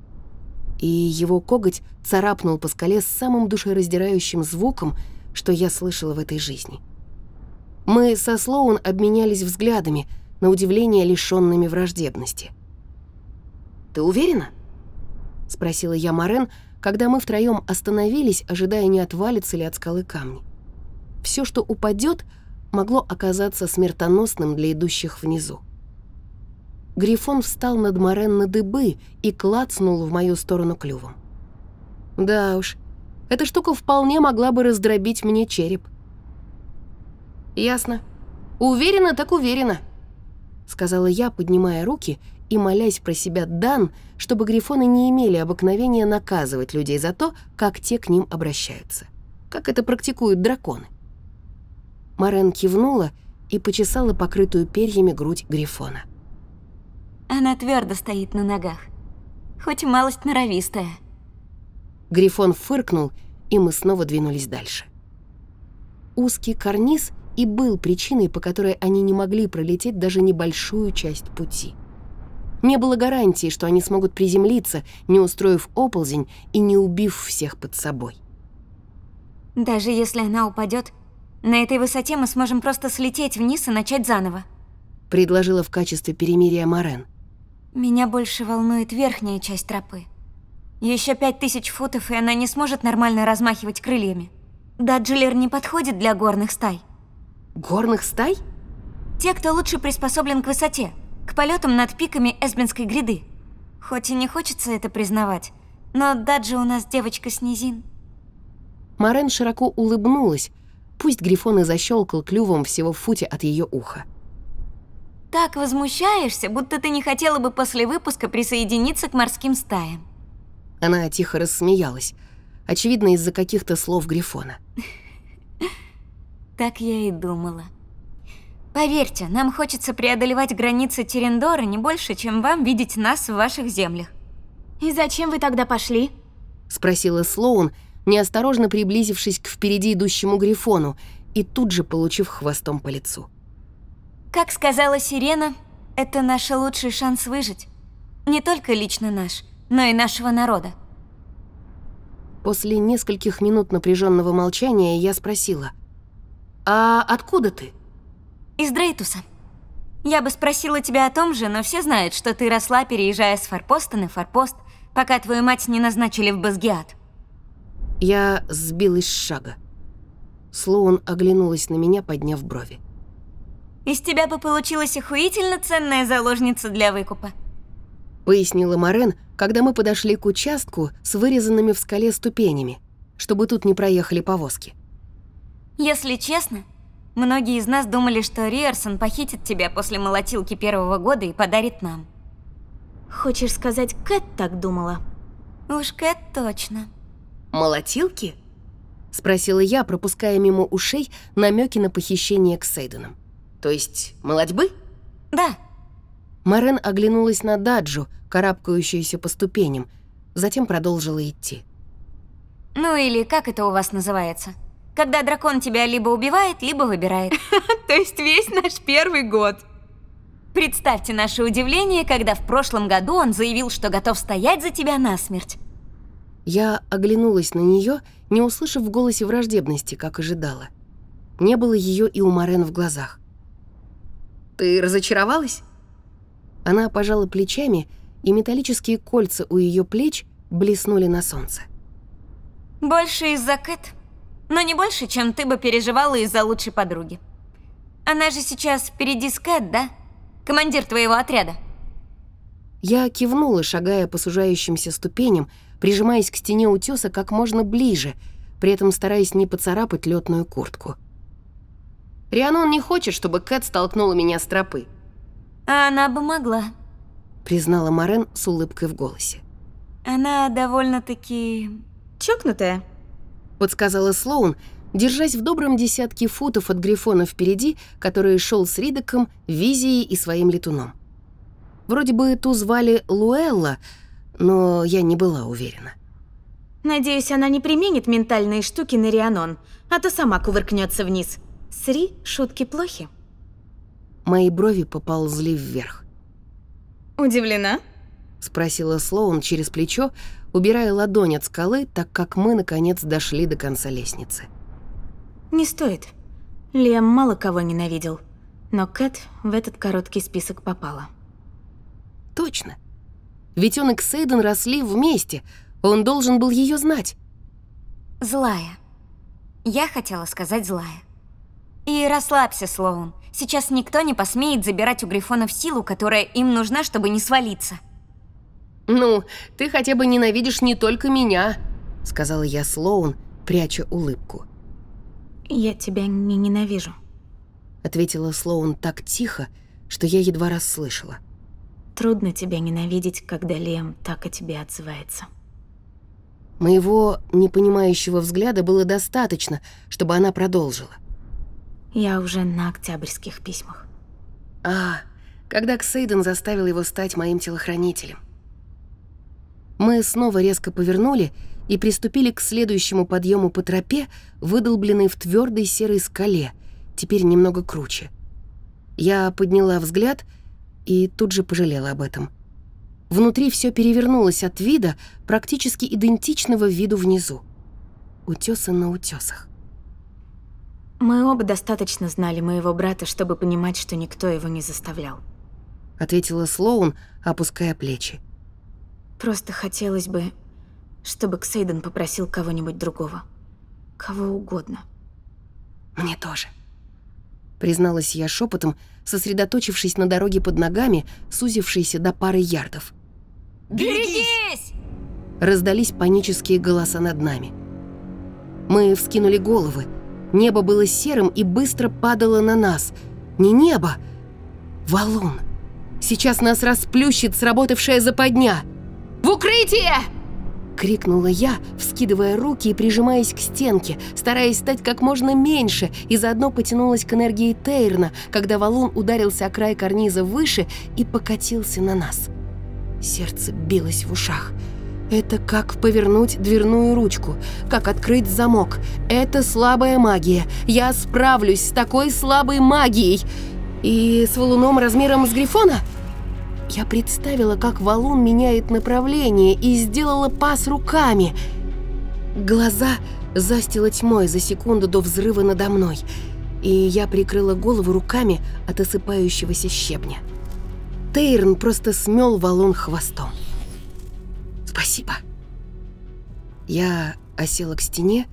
и его коготь царапнул по скале с самым душераздирающим звуком, что я слышала в этой жизни. Мы со Слоун обменялись взглядами, на удивление лишенными враждебности. «Ты уверена?» — спросила я Морен, когда мы втроем остановились, ожидая, не отвалится ли от скалы камни. Все, что упадет, могло оказаться смертоносным для идущих внизу. Грифон встал над Морен на дыбы и клацнул в мою сторону клювом. Да уж, эта штука вполне могла бы раздробить мне череп. «Ясно. Уверена, так уверена», — сказала я, поднимая руки и молясь про себя Дан, чтобы грифоны не имели обыкновения наказывать людей за то, как те к ним обращаются. Как это практикуют драконы. Марен кивнула и почесала покрытую перьями грудь грифона. Она твердо стоит на ногах. Хоть и малость норовистая. Грифон фыркнул, и мы снова двинулись дальше. Узкий карниз и был причиной, по которой они не могли пролететь даже небольшую часть пути. Не было гарантии, что они смогут приземлиться, не устроив оползень и не убив всех под собой. Даже если она упадет, на этой высоте мы сможем просто слететь вниз и начать заново. Предложила в качестве перемирия Морен. Меня больше волнует верхняя часть тропы. Еще пять тысяч футов, и она не сможет нормально размахивать крыльями. Даджилер не подходит для горных стай. Горных стай? Те, кто лучше приспособлен к высоте, к полетам над пиками Эсбинской гряды. Хоть и не хочется это признавать, но Даджи у нас девочка с низин. Марен широко улыбнулась, пусть Грифон и защелкал клювом всего в футе от ее уха. Так возмущаешься, будто ты не хотела бы после выпуска присоединиться к морским стаям. Она тихо рассмеялась, очевидно, из-за каких-то слов Грифона. <laughs> Так я и думала. Поверьте, нам хочется преодолевать границы Терендора не больше, чем вам видеть нас в ваших землях. И зачем вы тогда пошли? Спросила Слоун, неосторожно приблизившись к впереди идущему Грифону и тут же получив хвостом по лицу. Как сказала Сирена, это наш лучший шанс выжить. Не только лично наш, но и нашего народа. После нескольких минут напряженного молчания я спросила, «А откуда ты?» Из Дрейтуса. Я бы спросила тебя о том же, но все знают, что ты росла, переезжая с форпоста на форпост, пока твою мать не назначили в Базгиат. Я сбилась с шага. Слоун оглянулась на меня, подняв брови. Из тебя бы получилась охуительно ценная заложница для выкупа. Пояснила Морен, когда мы подошли к участку с вырезанными в скале ступенями, чтобы тут не проехали повозки. Если честно, многие из нас думали, что Риерсон похитит тебя после молотилки первого года и подарит нам. Хочешь сказать, Кэт так думала? Уж Кэт точно. «Молотилки?» — спросила я, пропуская мимо ушей намеки на похищение к Сейденам. «То есть молодьбы?» «Да». Морен оглянулась на Даджу, карабкающуюся по ступеням, затем продолжила идти. Ну или как это у вас называется? Когда дракон тебя либо убивает, либо выбирает. <laughs> То есть весь наш первый год. Представьте наше удивление, когда в прошлом году он заявил, что готов стоять за тебя насмерть. Я оглянулась на нее, не услышав в голосе враждебности, как ожидала. Не было ее и у Морен в глазах. «Ты разочаровалась?» Она пожала плечами, и металлические кольца у ее плеч блеснули на солнце. Больше из-за Кэт, но не больше, чем ты бы переживала из-за лучшей подруги. Она же сейчас впереди с Кэт, да? Командир твоего отряда. Я кивнула, шагая по сужающимся ступеням, прижимаясь к стене утеса как можно ближе, при этом стараясь не поцарапать летную куртку. Рианон не хочет, чтобы Кэт столкнула меня с тропы. А она бы могла. Признала Морен с улыбкой в голосе. Она довольно-таки... Чокнутая. Подсказала Слоун, держась в добром десятке футов от Грифона впереди, который шел с Ридоком, Визией и своим летуном. Вроде бы ту звали Луэлла, но я не была уверена. Надеюсь, она не применит ментальные штуки на Рианон, а то сама кувыркнется вниз. Сри, шутки плохи. Мои брови поползли вверх. Удивлена? Спросила Слоун через плечо, убирая ладонь от скалы, так как мы, наконец, дошли до конца лестницы. Не стоит. Лем мало кого ненавидел, но Кэт в этот короткий список попала. Точно. Ведь он и Ксейден росли вместе, он должен был ее знать. Злая. Я хотела сказать злая. И расслабься, Слоун. Сейчас никто не посмеет забирать у Грифонов силу, которая им нужна, чтобы не свалиться. «Ну, ты хотя бы ненавидишь не только меня», — сказала я Слоун, пряча улыбку. «Я тебя не ненавижу», — ответила Слоун так тихо, что я едва расслышала. Трудно тебя ненавидеть, когда Лем так о тебе отзывается. Моего непонимающего взгляда было достаточно, чтобы она продолжила. Я уже на октябрьских письмах. А, когда Ксейден заставил его стать моим телохранителем. Мы снова резко повернули и приступили к следующему подъему по тропе, выдолбленной в твердой серой скале, теперь немного круче. Я подняла взгляд и тут же пожалела об этом. Внутри все перевернулось от вида, практически идентичного виду внизу. Утесы на утесах. Мы оба достаточно знали моего брата, чтобы понимать, что никто его не заставлял. Ответила Слоун, опуская плечи. Просто хотелось бы, чтобы Ксейден попросил кого-нибудь другого. Кого угодно. Мне тоже. Призналась я шепотом, сосредоточившись на дороге под ногами, сузившейся до пары ярдов. «Берегись!» Раздались панические голоса над нами. Мы вскинули головы. Небо было серым и быстро падало на нас. Не небо, валун. Сейчас нас расплющит сработавшая западня. «В укрытие!» Крикнула я, вскидывая руки и прижимаясь к стенке, стараясь стать как можно меньше, и заодно потянулась к энергии Тейрна, когда валун ударился о край карниза выше и покатился на нас. Сердце билось в ушах. Это как повернуть дверную ручку, как открыть замок. Это слабая магия. Я справлюсь с такой слабой магией. И с валуном размером с Грифона? Я представила, как валун меняет направление и сделала пас руками. Глаза застило тьмой за секунду до взрыва надо мной, и я прикрыла голову руками от осыпающегося щебня. Тейрн просто смел валун хвостом. «Спасибо». Я осела к стене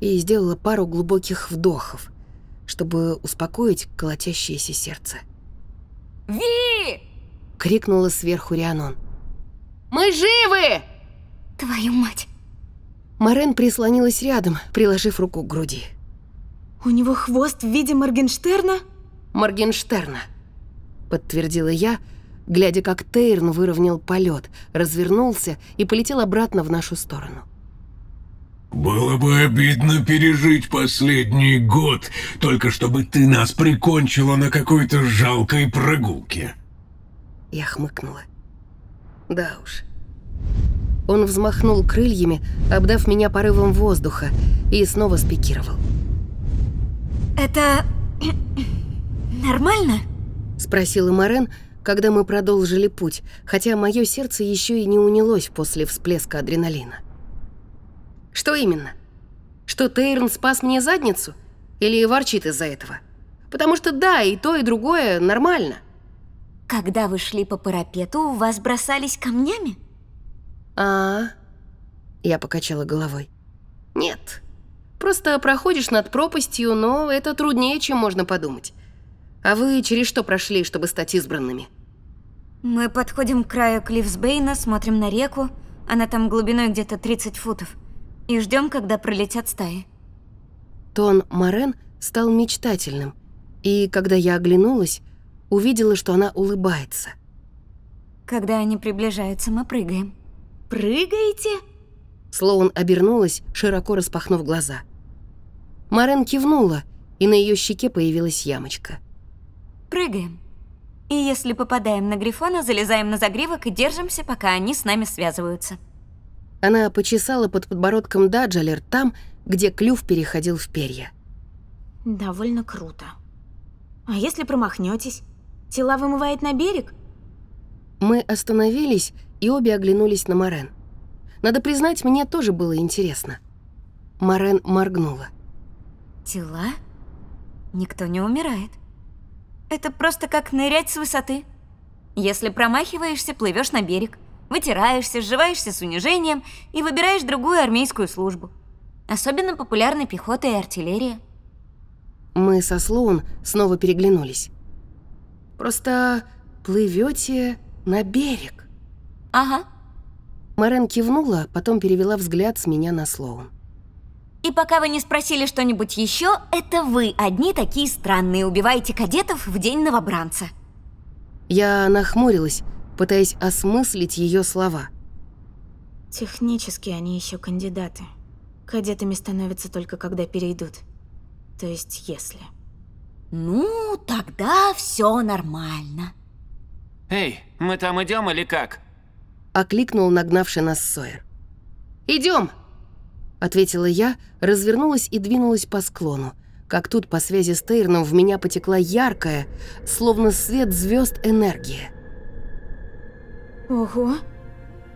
и сделала пару глубоких вдохов, чтобы успокоить колотящееся сердце. «Ви!» — крикнула сверху Рианон. «Мы живы!» Твою мать! Морен прислонилась рядом, приложив руку к груди. У него хвост в виде Моргенштерна? «Моргенштерна», — подтвердила я, глядя, как Тейрн выровнял полет, развернулся и полетел обратно в нашу сторону. Было бы обидно пережить последний год, только чтобы ты нас прикончила на какой-то жалкой прогулке. Я хмыкнула. Да уж. Он взмахнул крыльями, обдав меня порывом воздуха, и снова спикировал. Это... нормально? Спросила Морен, когда мы продолжили путь, хотя мое сердце еще и не унялось после всплеска адреналина. Что именно? Что Тейрон спас мне задницу? Или ворчит из-за этого? Потому что да, и то, и другое нормально. Когда вы шли по парапету, у вас бросались камнями? А, -а, -а. я покачала головой. Нет, просто проходишь над пропастью, но это труднее, чем можно подумать. А вы через что прошли, чтобы стать избранными? Мы подходим к краю Клиффсбейна, смотрим на реку, она там глубиной где-то 30 футов, и ждем, когда пролетят стаи. Тон Морен стал мечтательным, и когда я оглянулась, увидела, что она улыбается. Когда они приближаются, мы прыгаем. Прыгаете? Слоун обернулась, широко распахнув глаза. Марен кивнула, и на ее щеке появилась ямочка. Прыгаем. И если попадаем на Грифона, залезаем на загривок и держимся, пока они с нами связываются. Она почесала под подбородком Даджалер там, где клюв переходил в перья. Довольно круто. А если промахнетесь? Тела вымывает на берег? Мы остановились и обе оглянулись на Морен. Надо признать, мне тоже было интересно. Морен моргнула. Тела? Никто не умирает. Это просто как нырять с высоты. Если промахиваешься, плывешь на берег, вытираешься, сживаешься с унижением и выбираешь другую армейскую службу. Особенно популярны пехота и артиллерия. Мы со Слоун снова переглянулись. Просто плывете на берег. Ага. Мэрен кивнула, потом перевела взгляд с меня на Слоун. И пока вы не спросили что-нибудь еще, это вы одни такие странные убиваете кадетов в день новобранца. Я нахмурилась, пытаясь осмыслить ее слова. Технически они еще кандидаты. Кадетами становятся только когда перейдут. То есть если. Ну, тогда все нормально. Эй, мы там идем или как? Окликнул нагнавший нас Сойер. Идем, ответила я, развернулась и двинулась по склону. Как тут по связи с Тейрном в меня потекла яркая, словно свет звезд энергия. Ого,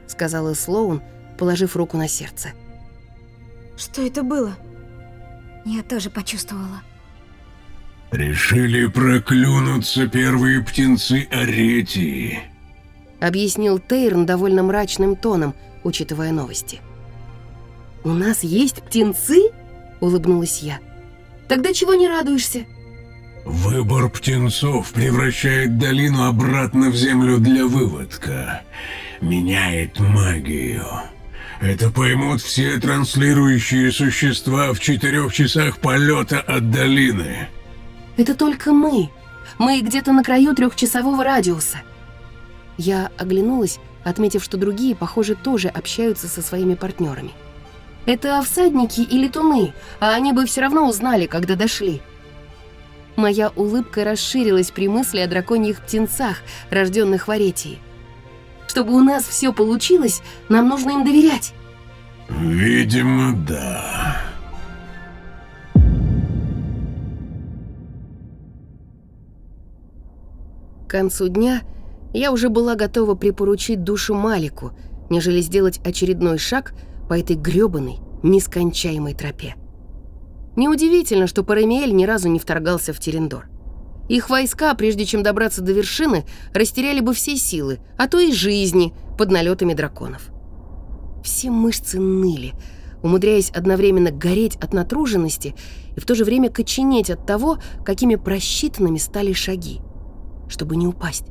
сказала Слоун, положив руку на сердце. Что это было? Я тоже почувствовала. Решили проклюнуться первые птенцы Аретии. Объяснил Тейрн довольно мрачным тоном, учитывая новости. «У нас есть птенцы?» – улыбнулась я. «Тогда чего не радуешься?» Выбор птенцов превращает долину обратно в землю для выводка. Меняет магию. Это поймут все транслирующие существа в четырех часах полета от долины. Это только мы. Мы где-то на краю трехчасового радиуса. Я оглянулась, отметив, что другие, похоже, тоже общаются со своими партнерами. Это всадники и летуны, а они бы все равно узнали, когда дошли. Моя улыбка расширилась при мысли о драконьих птенцах, рожденных в Аретии. Чтобы у нас все получилось, нам нужно им доверять. Видимо, да. Концу дня я уже была готова припоручить душу Малику, нежели сделать очередной шаг по этой грёбаной, нескончаемой тропе. Неудивительно, что Парамиэль ни разу не вторгался в Терендор. Их войска, прежде чем добраться до вершины, растеряли бы все силы, а то и жизни под налетами драконов. Все мышцы ныли, умудряясь одновременно гореть от натруженности и в то же время коченеть от того, какими просчитанными стали шаги, чтобы не упасть.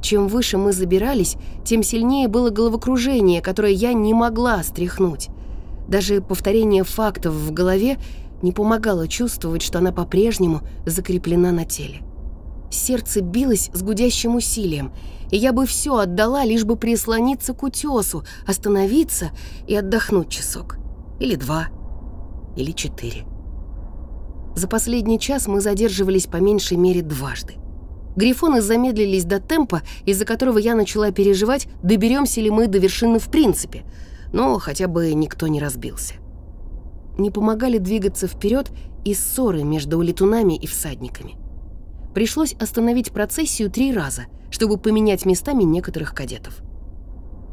Чем выше мы забирались, тем сильнее было головокружение, которое я не могла стряхнуть. Даже повторение фактов в голове не помогало чувствовать, что она по-прежнему закреплена на теле. Сердце билось с гудящим усилием, и я бы все отдала, лишь бы прислониться к утесу, остановиться и отдохнуть часок. Или два, или четыре. За последний час мы задерживались по меньшей мере дважды. Грифоны замедлились до темпа, из-за которого я начала переживать, доберемся ли мы до вершины в принципе – но хотя бы никто не разбился. Не помогали двигаться вперед и ссоры между летунами и всадниками. Пришлось остановить процессию три раза, чтобы поменять местами некоторых кадетов.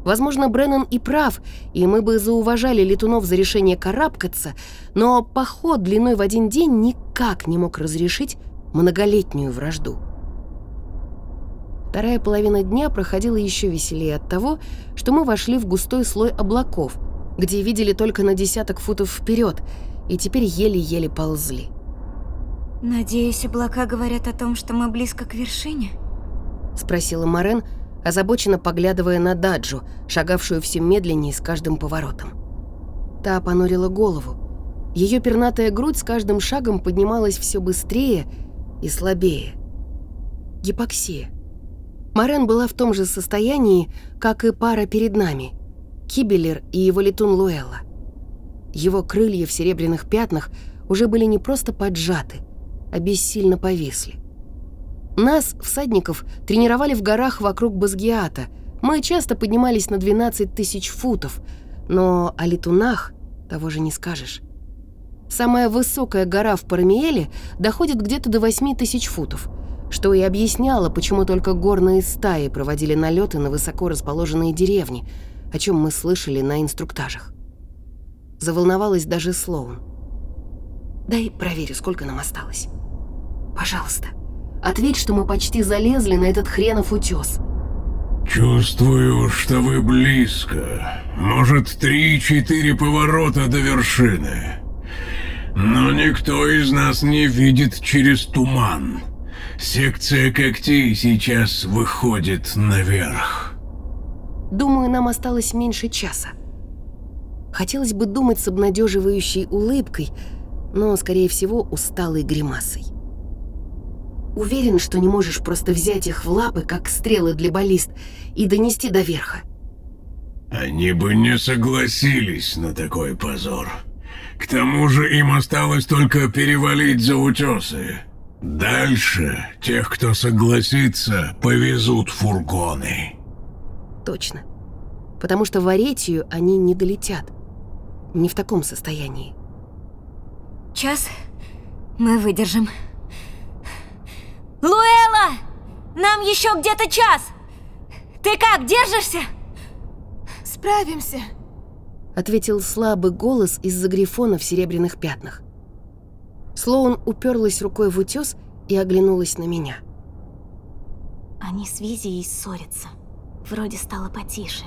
Возможно, Бреннан и прав, и мы бы зауважали летунов за решение карабкаться, но поход длиной в один день никак не мог разрешить многолетнюю вражду. Вторая половина дня проходила еще веселее от того, что мы вошли в густой слой облаков, где видели только на десяток футов вперед, и теперь еле-еле ползли. «Надеюсь, облака говорят о том, что мы близко к вершине?» — спросила Морен, озабоченно поглядывая на Даджу, шагавшую все медленнее с каждым поворотом. Та понурила голову. Ее пернатая грудь с каждым шагом поднималась все быстрее и слабее. Гипоксия. Марен была в том же состоянии, как и пара перед нами – Кибелер и его летун Луэлла. Его крылья в серебряных пятнах уже были не просто поджаты, а бессильно повисли. Нас, всадников, тренировали в горах вокруг Базгиата. Мы часто поднимались на 12 тысяч футов, но о летунах того же не скажешь. Самая высокая гора в Парамиеле доходит где-то до 8 тысяч футов – что и объясняло, почему только горные стаи проводили налеты на высоко расположенные деревни, о чем мы слышали на инструктажах. Заволновалась даже Слоун. «Дай проверю, сколько нам осталось. Пожалуйста, ответь, что мы почти залезли на этот хренов утес. Чувствую, что вы близко. Может, три-четыре поворота до вершины. Но никто из нас не видит через туман. Секция когтей сейчас выходит наверх. Думаю, нам осталось меньше часа. Хотелось бы думать с обнадеживающей улыбкой, но, скорее всего, усталой гримасой. уверен, что не можешь просто взять их в лапы, как стрелы для баллист, и донести до верха? Они бы не согласились на такой позор. К тому же им осталось только перевалить за утесы. Дальше тех, кто согласится, повезут фургоны. Точно. Потому что в Аретию они не долетят. Не в таком состоянии. Час мы выдержим. Луэла! Нам еще где-то час! Ты как, держишься? Справимся. Ответил слабый голос из-за грифона в серебряных пятнах. Слоун уперлась рукой в утес и оглянулась на меня. Они с Визией ссорятся. Вроде стало потише.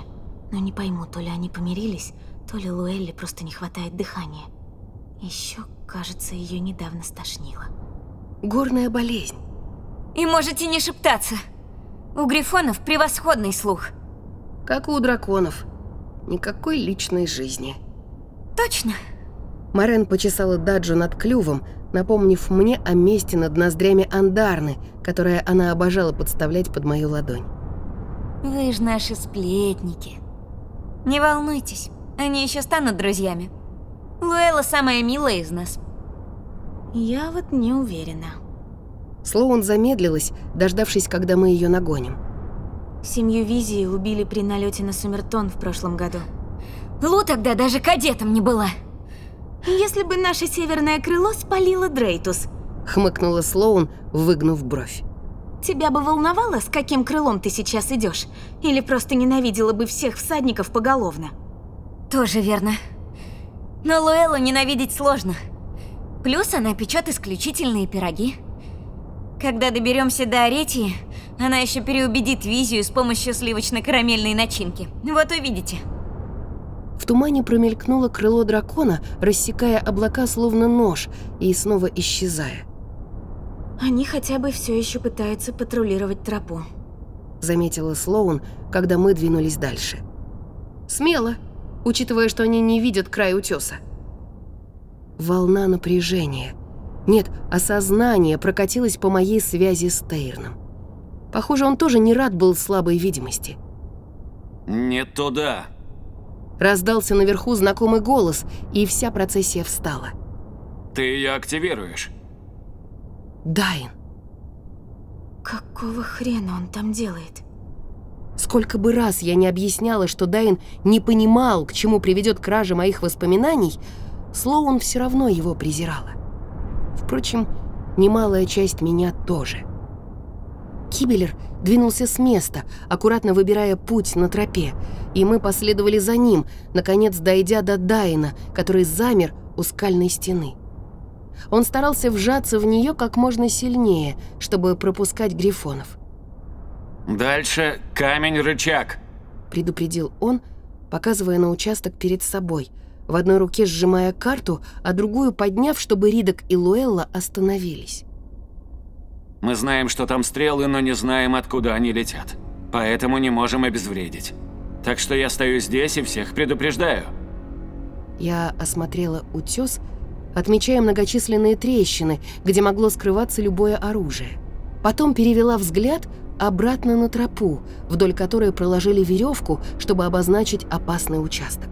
Но не пойму, то ли они помирились, то ли Луэлли просто не хватает дыхания. Еще, кажется, ее недавно стошнило. Горная болезнь. И можете не шептаться. У грифонов превосходный слух. Как и у драконов. Никакой личной жизни. Точно. Марен почесала Даджу над клювом, напомнив мне о месте над ноздрями Андарны, которое она обожала подставлять под мою ладонь. Вы ж наши сплетники. Не волнуйтесь, они еще станут друзьями. Луэла самая милая из нас. Я вот не уверена. Слоун замедлилась, дождавшись, когда мы ее нагоним. Семью Визии убили при налете на Сумертон в прошлом году. Лу тогда даже кадетом не была. Если бы наше северное крыло спалило Дрейтус, Хмыкнула Слоун, выгнув бровь. тебя бы волновало, с каким крылом ты сейчас идешь? Или просто ненавидела бы всех всадников поголовно? Тоже верно. Но Луэлу ненавидеть сложно. Плюс она печет исключительные пироги. Когда доберемся до Аретии, она еще переубедит Визию с помощью сливочно-карамельной начинки. Вот увидите. В тумане промелькнуло крыло дракона, рассекая облака словно нож и снова исчезая. Они хотя бы все еще пытаются патрулировать тропу. Заметила Слоун, когда мы двинулись дальше. Смело, учитывая, что они не видят край утеса. Волна напряжения. Нет, осознание прокатилось по моей связи с Тейрном. Похоже, он тоже не рад был слабой видимости. Не туда. Раздался наверху знакомый голос, и вся процессия встала. Ты ее активируешь. Дайн. Какого хрена он там делает? Сколько бы раз я не объясняла, что Дайн не понимал, к чему приведет кража моих воспоминаний, Слоун все равно его презирала. Впрочем, немалая часть меня тоже. Кибелер двинулся с места, аккуратно выбирая путь на тропе, и мы последовали за ним, наконец дойдя до Дайна, который замер у скальной стены. Он старался вжаться в нее как можно сильнее, чтобы пропускать грифонов. Дальше камень-рычаг. предупредил он, показывая на участок перед собой, в одной руке сжимая карту, а другую подняв, чтобы Ридок и Луэлла остановились. Мы знаем, что там стрелы, но не знаем, откуда они летят. Поэтому не можем обезвредить. Так что я стою здесь и всех предупреждаю. Я осмотрела утес, отмечая многочисленные трещины, где могло скрываться любое оружие. Потом перевела взгляд обратно на тропу, вдоль которой проложили веревку, чтобы обозначить опасный участок.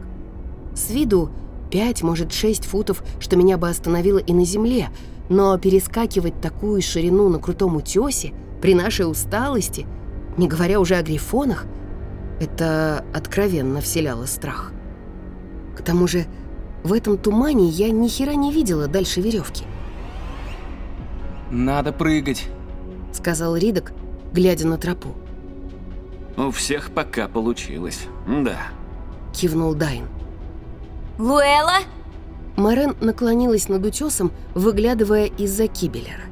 С виду 5, может 6 футов, что меня бы остановило и на земле, но перескакивать такую ширину на крутом утесе при нашей усталости, не говоря уже о грифонах, это откровенно вселяло страх. К тому же в этом тумане я ни хера не видела дальше веревки, Надо прыгать. сказал Ридок, глядя на тропу. У всех пока получилось. Да. Кивнул Дайн. Луэла? Морен наклонилась над утесом, выглядывая из-за кибелера.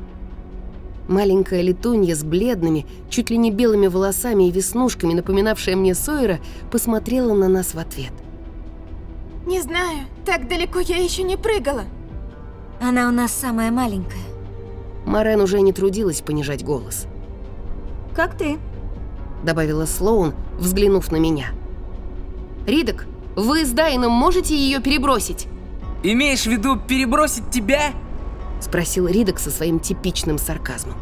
Маленькая летунья с бледными, чуть ли не белыми волосами и веснушками, напоминавшая мне Сойера, посмотрела на нас в ответ. Не знаю, так далеко я еще не прыгала. Она у нас самая маленькая. Морен уже не трудилась понижать голос. Как ты? Добавила Слоун, взглянув на меня. «Ридок, вы с Дайном можете ее перебросить?» Имеешь в виду перебросить тебя? Спросил Ридок со своим типичным сарказмом.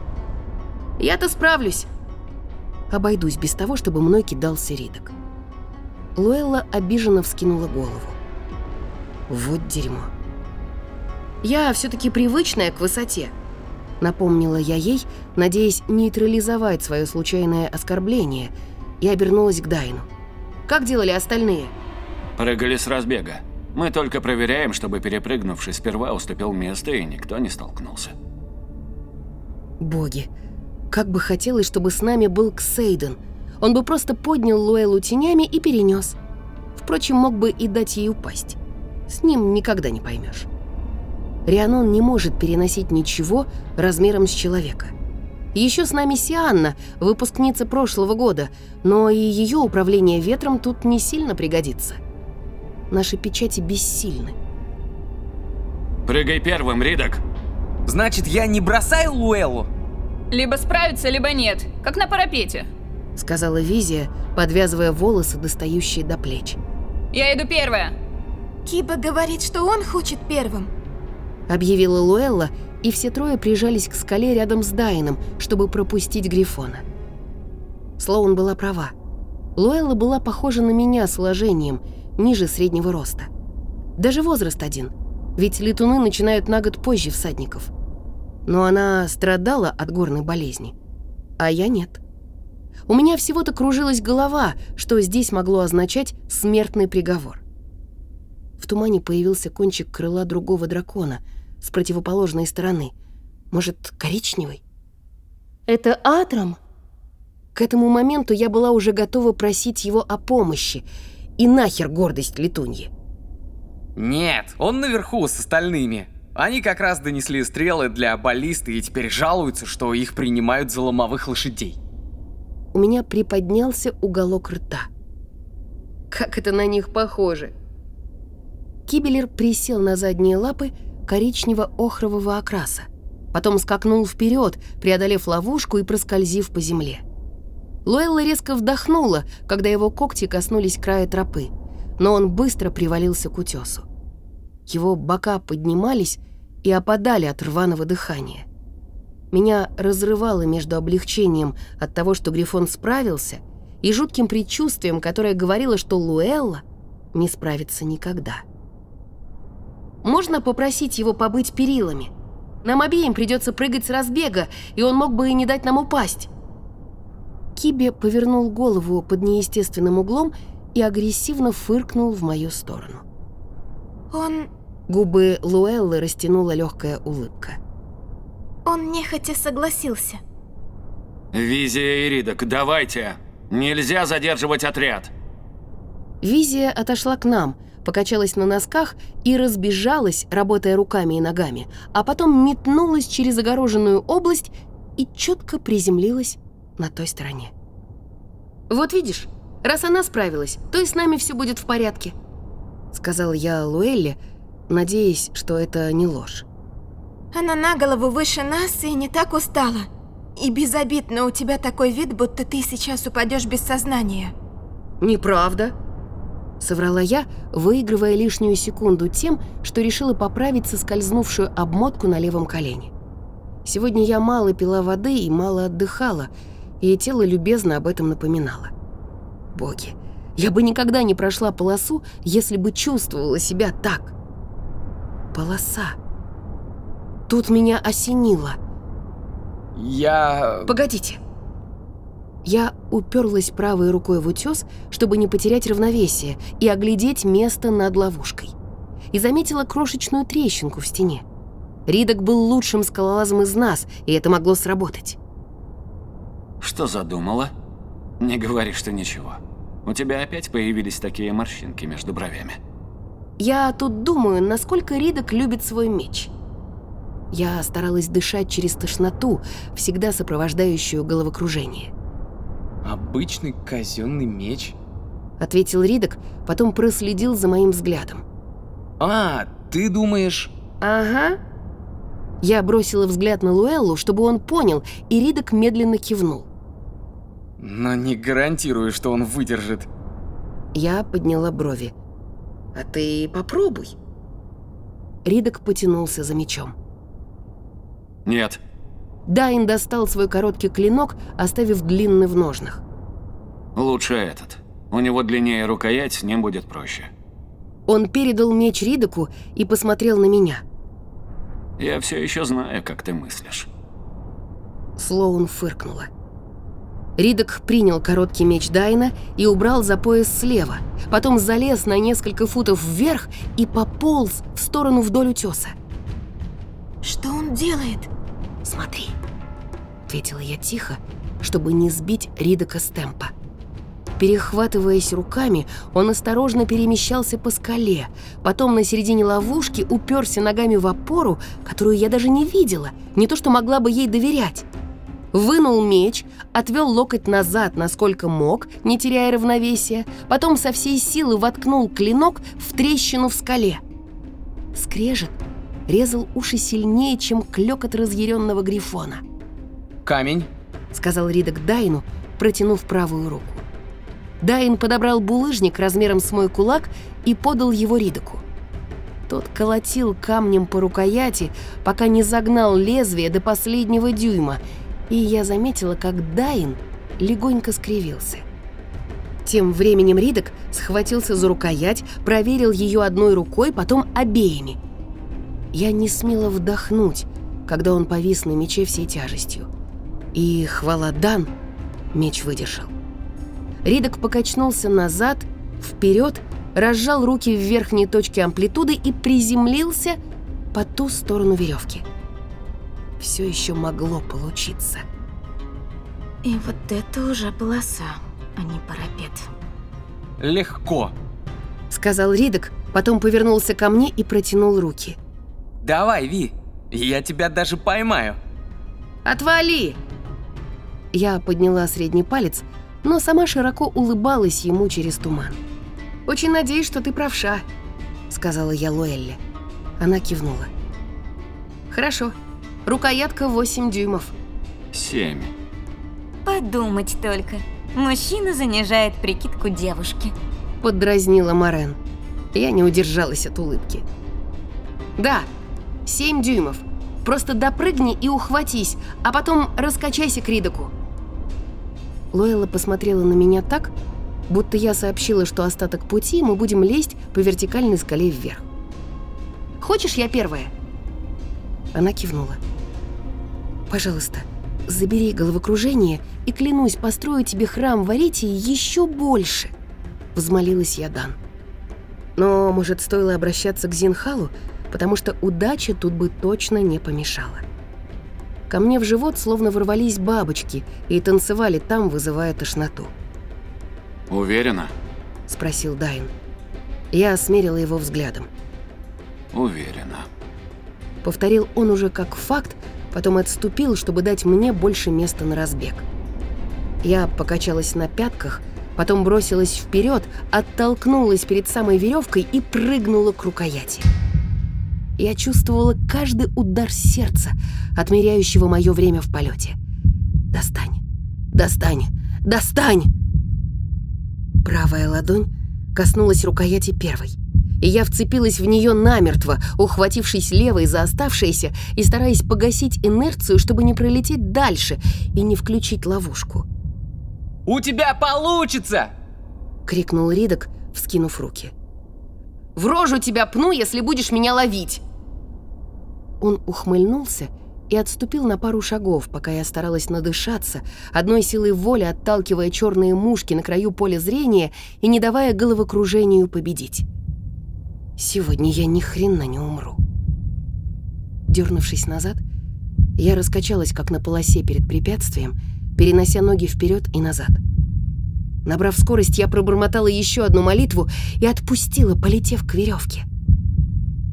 Я-то справлюсь. Обойдусь без того, чтобы мной кидался Ридок. Луэлла обиженно вскинула голову. Вот дерьмо. Я все-таки привычная к высоте. Напомнила я ей, надеясь нейтрализовать свое случайное оскорбление, и обернулась к Дайну. Как делали остальные? Прыгали с разбега. Мы только проверяем, чтобы перепрыгнувший сперва уступил место и никто не столкнулся. Боги, как бы хотелось, чтобы с нами был Ксейден. Он бы просто поднял Луэлу тенями и перенес. Впрочем, мог бы и дать ей упасть. С ним никогда не поймешь. Рианон не может переносить ничего размером с человека. Еще с нами Сианна, выпускница прошлого года, но и ее управление ветром тут не сильно пригодится. Наши печати бессильны. Прыгай первым, Ридок. Значит, я не бросаю Луэллу? Либо справится, либо нет, как на парапете. Сказала Визия, подвязывая волосы, достающие до плеч. Я иду первая. Киба говорит, что он хочет первым. Объявила Луэлла, и все трое прижались к скале рядом с Дайном, чтобы пропустить Грифона. Слоун была права. Луэлла была похожа на меня сложением, ниже среднего роста. Даже возраст один, ведь летуны начинают на год позже всадников. Но она страдала от горной болезни, а я нет. У меня всего-то кружилась голова, что здесь могло означать смертный приговор. В тумане появился кончик крыла другого дракона с противоположной стороны. Может, коричневый? Это Атрам? К этому моменту я была уже готова просить его о помощи. И нахер гордость летуньи. Нет, он наверху с остальными. Они как раз донесли стрелы для баллисты и теперь жалуются, что их принимают за ломовых лошадей. У меня приподнялся уголок рта. Как это на них похоже. Кибелер присел на задние лапы коричнево-охрового окраса. Потом скакнул вперед, преодолев ловушку и проскользив по земле. Луэлла резко вдохнула, когда его когти коснулись края тропы, но он быстро привалился к утесу. Его бока поднимались и опадали от рваного дыхания. Меня разрывало между облегчением от того, что Грифон справился, и жутким предчувствием, которое говорило, что Луэлла не справится никогда. Можно попросить его побыть перилами? Нам обеим придется прыгать с разбега, и он мог бы и не дать нам упасть. Кибе повернул голову под неестественным углом и агрессивно фыркнул в мою сторону. Он... Губы Луэллы растянула легкая улыбка. Он нехотя согласился. Визия и Ридок, давайте! Нельзя задерживать отряд! Визия отошла к нам, покачалась на носках и разбежалась, работая руками и ногами, а потом метнулась через огороженную область и четко приземлилась на той стороне. «Вот видишь, раз она справилась, то и с нами все будет в порядке», сказал я Луэлле, надеясь, что это не ложь. Она на голову выше нас и не так устала. И безобидно у тебя такой вид, будто ты сейчас упадешь без сознания. «Неправда», — соврала я, выигрывая лишнюю секунду тем, что решила поправить соскользнувшую обмотку на левом колене. Сегодня я мало пила воды и мало отдыхала, и тело любезно об этом напоминало. Боги, я бы никогда не прошла полосу, если бы чувствовала себя так. Полоса. Тут меня осенило. Я... Погодите. Я уперлась правой рукой в утес, чтобы не потерять равновесие и оглядеть место над ловушкой. И заметила крошечную трещинку в стене. Ридок был лучшим скалолазом из нас, и это могло сработать. Что задумала? Не говори, что ничего. У тебя опять появились такие морщинки между бровями. Я тут думаю, насколько Ридок любит свой меч. Я старалась дышать через тошноту, всегда сопровождающую головокружение. Обычный казенный меч? Ответил Ридок, потом проследил за моим взглядом. А, ты думаешь... Ага. Я бросила взгляд на Луэллу, чтобы он понял, и Ридок медленно кивнул. Но не гарантирую, что он выдержит. Я подняла брови. А ты попробуй. Ридок потянулся за мечом. Нет. Дайн достал свой короткий клинок, оставив длинный в ножнах. Лучше этот. У него длиннее рукоять, с ним будет проще. Он передал меч Ридоку и посмотрел на меня. Я все еще знаю, как ты мыслишь. Слоун фыркнула. Ридок принял короткий меч Дайна и убрал за пояс слева. Потом залез на несколько футов вверх и пополз в сторону вдоль утеса. Что он делает? «Смотри», — ответила я тихо, чтобы не сбить Ридока с темпа. Перехватываясь руками, он осторожно перемещался по скале, потом на середине ловушки уперся ногами в опору, которую я даже не видела, не то что могла бы ей доверять. Вынул меч, отвел локоть назад, насколько мог, не теряя равновесия, потом со всей силы воткнул клинок в трещину в скале. Скрежет резал уши сильнее, чем клёкот разъяренного грифона. «Камень», — сказал Ридок Дайну, протянув правую руку. Дайн подобрал булыжник размером с мой кулак и подал его Ридоку. Тот колотил камнем по рукояти, пока не загнал лезвие до последнего дюйма, и я заметила, как Дайн легонько скривился. Тем временем Ридок схватился за рукоять, проверил ее одной рукой, потом обеими — я не смела вдохнуть, когда он повис на мече всей тяжестью. И, хвала Дан, меч выдержал. Ридок покачнулся назад, вперед, разжал руки в верхней точке амплитуды и приземлился по ту сторону веревки. Все еще могло получиться. И вот это уже полоса, а не парапет. Легко, сказал Ридок, потом повернулся ко мне и протянул руки. Давай, Ви, я тебя даже поймаю. Отвали! Я подняла средний палец, но сама широко улыбалась ему через туман. «Очень надеюсь, что ты правша», — сказала я Луэлле. Она кивнула. «Хорошо. Рукоятка 8 дюймов». «Семь». Подумать только. Мужчина занижает прикидку девушки. Поддразнила Морен. Я не удержалась от улыбки. «Да, 7 дюймов. Просто допрыгни и ухватись, а потом раскачайся к Ридоку». Лоэла посмотрела на меня так, будто я сообщила, что остаток пути мы будем лезть по вертикальной скале вверх. «Хочешь, я первая?» Она кивнула. «Пожалуйста, забери головокружение и, клянусь, построю тебе храм в Арите еще больше!» Взмолилась я Дан. Но, может, стоило обращаться к Зинхалу, потому что удача тут бы точно не помешала. Ко мне в живот словно ворвались бабочки и танцевали там, вызывая тошноту. «Уверена?» – спросил Дайн. Я осмерила его взглядом. «Уверена». Повторил он уже как факт, потом отступил, чтобы дать мне больше места на разбег. Я покачалась на пятках, потом бросилась вперед, оттолкнулась перед самой веревкой и прыгнула к рукояти. Я чувствовала каждый удар сердца, отмеряющего мое время в полете. «Достань! Достань! Достань!» Правая ладонь коснулась рукояти первой, и я вцепилась в нее намертво, ухватившись левой за оставшееся и стараясь погасить инерцию, чтобы не пролететь дальше и не включить ловушку. «У тебя получится!» — крикнул Ридок, вскинув руки. «В рожу тебя пну, если будешь меня ловить!» Он ухмыльнулся и отступил на пару шагов, пока я старалась надышаться, одной силой воли отталкивая черные мушки на краю поля зрения и не давая головокружению победить. Сегодня я ни хрена не умру. Дернувшись назад, я раскачалась, как на полосе перед препятствием, перенося ноги вперед и назад. Набрав скорость, я пробормотала еще одну молитву и отпустила, полетев к веревке.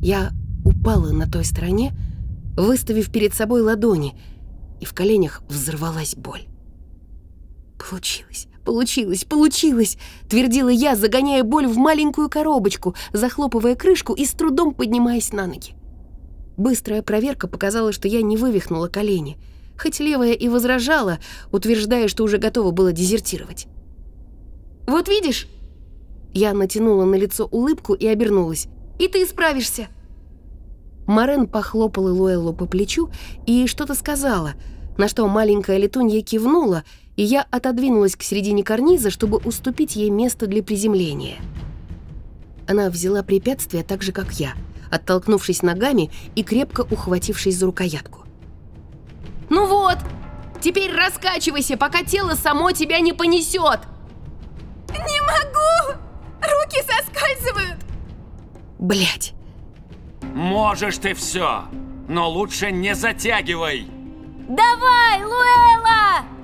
Я упала на той стороне, выставив перед собой ладони, и в коленях взорвалась боль. «Получилось, получилось, получилось!» — твердила я, загоняя боль в маленькую коробочку, захлопывая крышку и с трудом поднимаясь на ноги. Быстрая проверка показала, что я не вывихнула колени, хоть левая и возражала, утверждая, что уже готова была дезертировать. «Вот видишь?» Я натянула на лицо улыбку и обернулась. «И ты справишься!» Марен похлопала Луэллу по плечу и что-то сказала, На что маленькая летунья кивнула, и я отодвинулась к середине карниза, чтобы уступить ей место для приземления. Она взяла препятствие так же, как я, оттолкнувшись ногами и крепко ухватившись за рукоятку. «Ну вот, теперь раскачивайся, пока тело само тебя не понесет!» «Не могу! Руки соскальзывают!» Блять. Можешь ты все, но лучше не затягивай. Давай, Луэлла!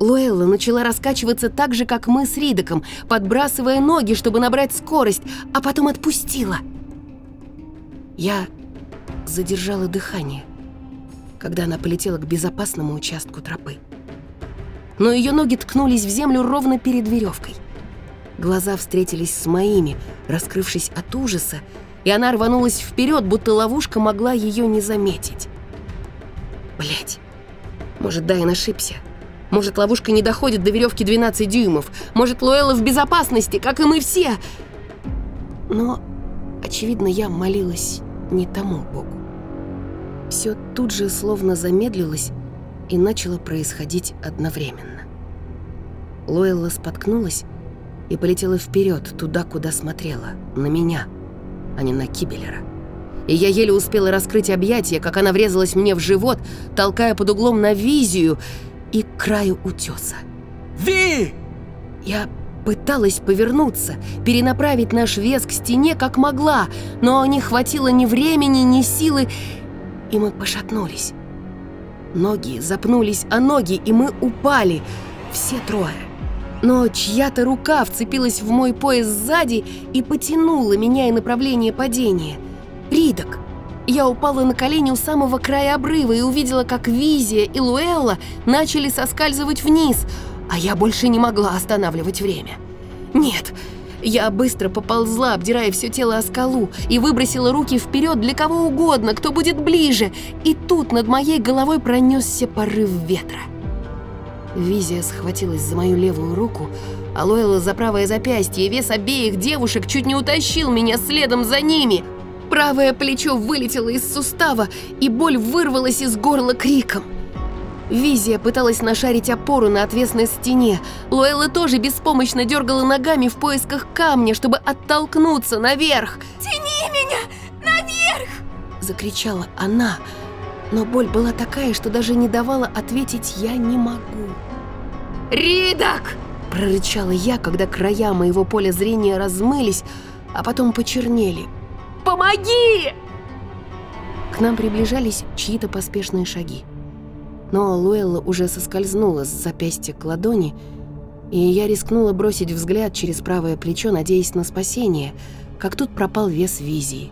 Луэлла начала раскачиваться так же, как мы с Ридоком, подбрасывая ноги, чтобы набрать скорость, а потом отпустила. Я задержала дыхание, когда она полетела к безопасному участку тропы. Но ее ноги ткнулись в землю ровно перед веревкой. Глаза встретились с моими, раскрывшись от ужаса, и она рванулась вперед, будто ловушка могла ее не заметить. Блять, может, Дайн ошибся. Может, ловушка не доходит до веревки 12 дюймов. Может, Луэлла в безопасности, как и мы все. Но, очевидно, я молилась не тому богу. Все тут же словно замедлилось и начало происходить одновременно. Луэлла споткнулась и полетела вперед, туда, куда смотрела, на меня, а не на Кибелера. И я еле успела раскрыть объятия, как она врезалась мне в живот, толкая под углом на визию и к краю утеса. Ви! Я пыталась повернуться, перенаправить наш вес к стене как могла, но не хватило ни времени, ни силы, и мы пошатнулись. Ноги запнулись о ноги, и мы упали, все трое. Но чья-то рука вцепилась в мой пояс сзади и потянула, меняя направление падения. Ридок. Я упала на колени у самого края обрыва и увидела, как Визия и Луэлла начали соскальзывать вниз, а я больше не могла останавливать время. Нет, я быстро поползла, обдирая все тело о скалу, и выбросила руки вперед для кого угодно, кто будет ближе, и тут над моей головой пронесся порыв ветра. Визия схватилась за мою левую руку, а Лойла за правое запястье, вес обеих девушек чуть не утащил меня следом за ними. Правое плечо вылетело из сустава, и боль вырвалась из горла криком. Визия пыталась нашарить опору на отвесной стене. Луэлла тоже беспомощно дергала ногами в поисках камня, чтобы оттолкнуться наверх. «Тяни меня наверх!» Закричала она, но боль была такая, что даже не давала ответить «я не могу». «Ридок!» – прорычала я, когда края моего поля зрения размылись, а потом почернели. «Помоги!» К нам приближались чьи-то поспешные шаги. Но Луэлла уже соскользнула с запястья к ладони, и я рискнула бросить взгляд через правое плечо, надеясь на спасение, как тут пропал вес визии,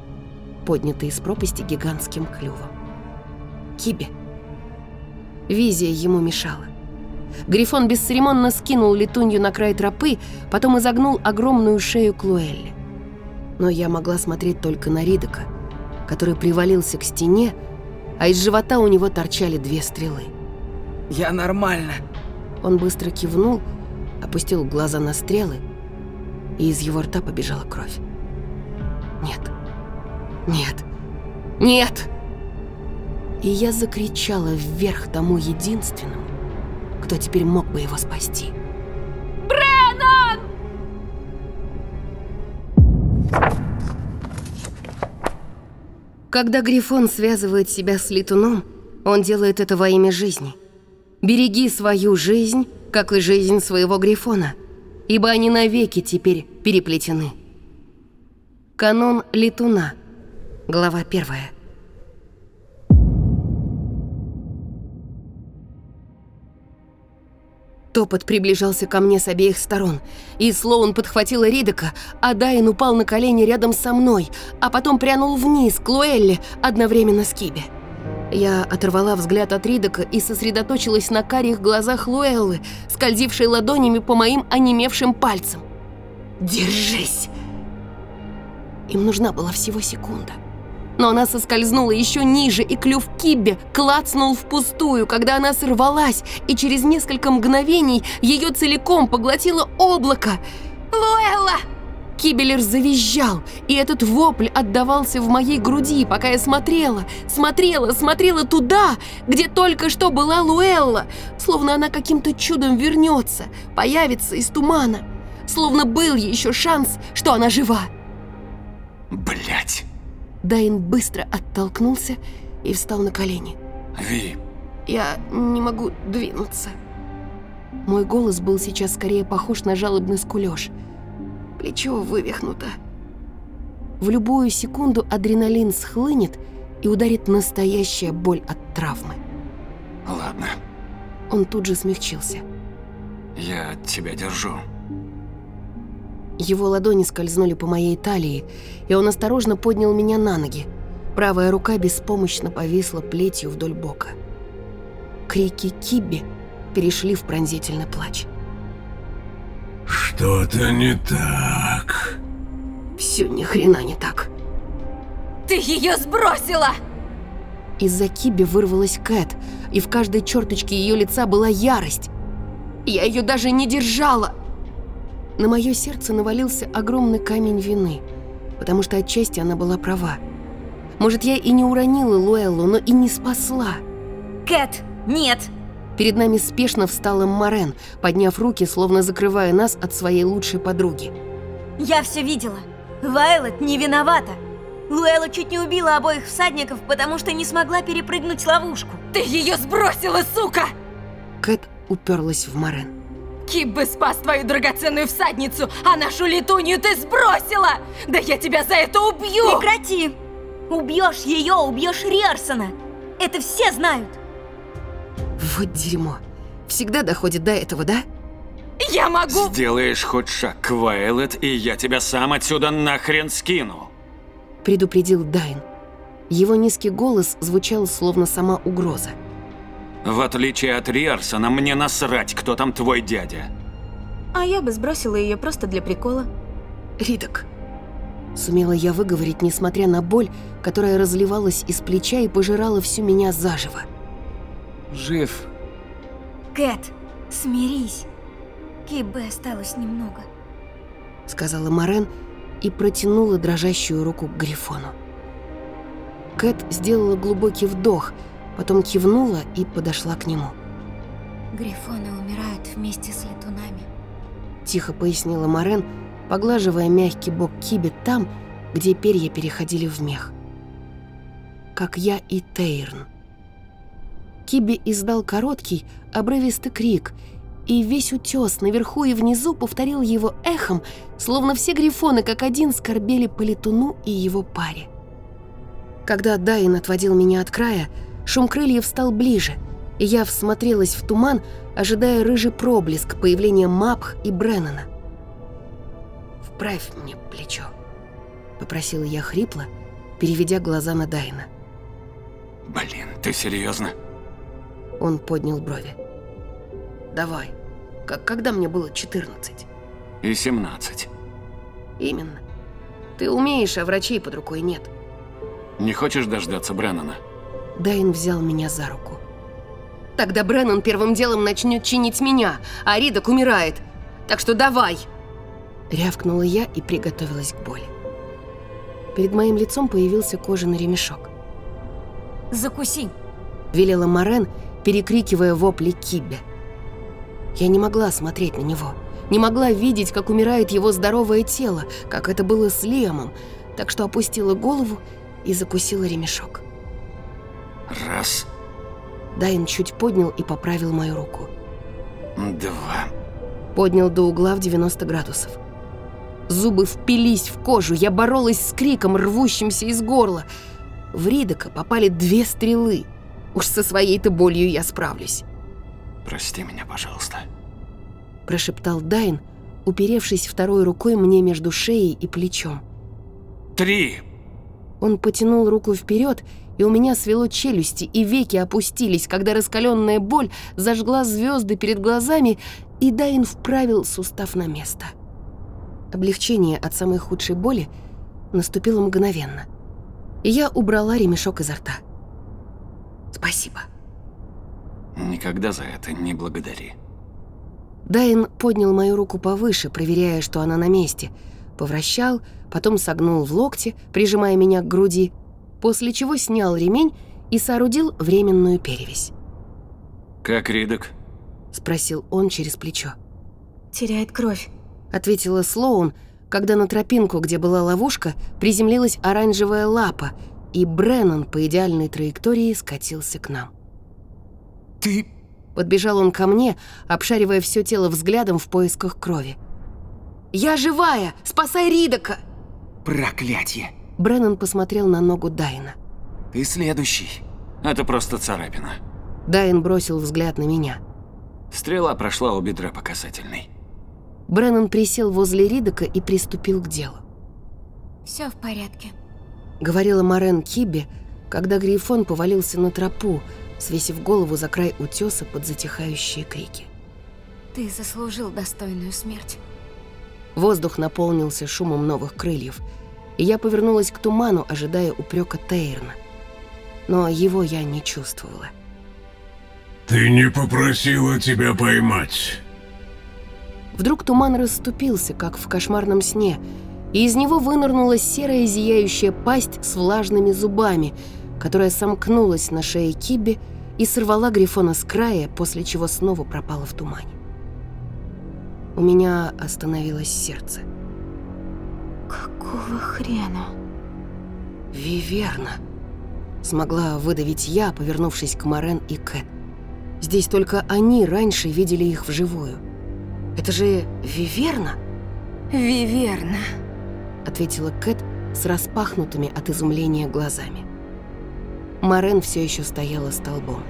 поднятый из пропасти гигантским клювом. Кибе. Визия ему мешала. Грифон бесцеремонно скинул летунью на край тропы, потом изогнул огромную шею к Луэлле. Но я могла смотреть только на Ридока, который привалился к стене, а из живота у него торчали две стрелы. Я нормально. Он быстро кивнул, опустил глаза на стрелы, и из его рта побежала кровь. Нет. Нет. Нет! И я закричала вверх тому единственному, кто теперь мог бы его спасти. Когда Грифон связывает себя с летуном, он делает это во имя жизни. Береги свою жизнь, как и жизнь своего Грифона, ибо они навеки теперь переплетены. Канон летуна. Глава первая. Топот приближался ко мне с обеих сторон, и Слоун подхватила Ридока, а Дайан упал на колени рядом со мной, а потом прянул вниз к Луэлле одновременно с Кибе. Я оторвала взгляд от Ридока и сосредоточилась на карих глазах Луэллы, скользившей ладонями по моим онемевшим пальцам. «Держись!» Им нужна была всего секунда. Но она соскользнула еще ниже, и клюв Кибби клацнул впустую, когда она сорвалась, и через несколько мгновений ее целиком поглотило облако. «Луэлла!» Кибелер завизжал, и этот вопль отдавался в моей груди, пока я смотрела, смотрела, смотрела туда, где только что была Луэлла, словно она каким-то чудом вернется, появится из тумана, словно был еще шанс, что она жива. Блять. Дайн быстро оттолкнулся и встал на колени. Ви, Я не могу двинуться. Мой голос был сейчас скорее похож на жалобный скулёж. Плечо вывихнуто. В любую секунду адреналин схлынет и ударит настоящая боль от травмы. ладно, Он тут же смягчился. я тебя держу. Его ладони скользнули по моей талии, и он осторожно поднял меня на ноги. Правая рука беспомощно повисла плетью вдоль бока. Крики Кибби перешли в пронзительный плач. Что-то не так. Все ни хрена не так. Ты ее сбросила! Из-за Киби вырвалась Кэт, и в каждой черточке ее лица была ярость. Я ее даже не держала. На мое сердце навалился огромный камень вины, потому что отчасти она была права. Может, я и не уронила Луэллу, но и не спасла. Кэт, нет! Перед нами спешно встала Морен, подняв руки, словно закрывая нас от своей лучшей подруги. Я все видела. Вайлет не виновата. Луэлла чуть не убила обоих всадников, потому что не смогла перепрыгнуть ловушку. Ты ее сбросила, сука! Кэт уперлась в Морен. Кип бы спас твою драгоценную всадницу, а нашу летунью ты сбросила! Да я тебя за это убью! Прекрати! Убьешь ее, убьешь Риарсона. Это все знают. Вот дерьмо. Всегда доходит до этого, да? Я могу... Сделаешь хоть шаг к Вайлет, и я тебя сам отсюда нахрен скину. Предупредил Дайн. Его низкий голос звучал словно сама угроза. В отличие от Риарсона, мне насрать, кто там твой дядя. А я бы сбросила ее просто для прикола. Ридок. Сумела я выговорить, несмотря на боль, которая разливалась из плеча и пожирала всю меня заживо. Жив. Кэт, смирись. Кибе осталось немного. Сказала Морен и протянула дрожащую руку к Грифону. Кэт сделала глубокий вдох, потом кивнула и подошла к нему. Грифоны умирают вместе с летунами. Тихо пояснила Морен, поглаживая мягкий бок Киби там, где перья переходили в мех. Как я и Тейрн. Киби издал короткий, обрывистый крик, и весь утес наверху и внизу повторил его эхом, словно все грифоны как один скорбели по летуну и его паре. Когда Дайн отводил меня от края, шум крыльев стал ближе, и я всмотрелась в туман, ожидая рыжий проблеск появления Мапх и Бреннана. «Вправь мне плечо», — попросила я хрипло, переведя глаза на Дайна. Блин, ты серьезно? Он поднял брови. «Давай, как когда мне было 14. И 17. Именно. Ты умеешь, а врачей под рукой нет». Не хочешь дождаться Бреннана? Дайн взял меня за руку. «Тогда Бреннан первым делом начнет чинить меня, а Ридок умирает. Так что давай!» Рявкнула я и приготовилась к боли. Перед моим лицом появился кожаный ремешок. Закуси. Велела Морен, перекрикивая вопли Кибе. Я не могла смотреть на него. Не могла видеть, как умирает его здоровое тело, как это было с Лиамом, так что опустила голову и закусила ремешок. Раз, Дайн чуть поднял и поправил мою руку. два. Поднял до угла в 90 градусов. Зубы впились в кожу, я боролась с криком, рвущимся из горла. В Ридока попали две стрелы. Уж со своей-то болью я справлюсь. Прости меня, пожалуйста. Прошептал Дайн, уперевшись второй рукой мне между шеей и плечом. Три. Он потянул руку вперед, и у меня свело челюсти, и веки опустились, когда раскаленная боль зажгла звезды перед глазами, и Дайн вправил сустав на место. Облегчение от самой худшей боли наступило мгновенно, и я убрала ремешок изо рта. «Спасибо». Никогда за это не благодари. Дайн поднял мою руку повыше, проверяя, что она на месте, повращал, потом согнул в локте, прижимая меня к груди, после чего снял ремень и соорудил временную перевязь. «Как Ридок?» — спросил он через плечо. Теряет кровь. Ответила Слоун, когда на тропинку, где была ловушка, приземлилась оранжевая лапа, и Бреннан по идеальной траектории скатился к нам. «Ты...» Подбежал он ко мне, обшаривая все тело взглядом в поисках крови. «Я живая! Спасай Ридока!» Проклятье! Бреннан посмотрел на ногу Дайна. Ты следующий. Это просто царапина. Дайн бросил взгляд на меня. Стрела прошла у бедра по касательной. Бреннан присел возле Ридока и приступил к делу. Все в порядке. Говорила Морен Кибе, когда Грифон повалился на тропу, свесив голову за край утеса под затихающие крики. Ты заслужил достойную смерть. Воздух наполнился шумом новых крыльев, и я повернулась к туману, ожидая упрека Тейрна. Но его я не чувствовала. Ты не попросила тебя поймать. Вдруг туман расступился, как в кошмарном сне, и из него вынырнула серая зияющая пасть с влажными зубами, которая сомкнулась на шее Киби и сорвала Грифона с края, после чего снова пропала в тумане. У меня остановилось сердце. Какого хрена? Виверна. Смогла выдавить я, повернувшись к Морен и Кэт. Здесь только они раньше видели их вживую. Это же Виверна? Виверна. Ответила Кэт с распахнутыми от изумления глазами. Морен все еще стояла столбом.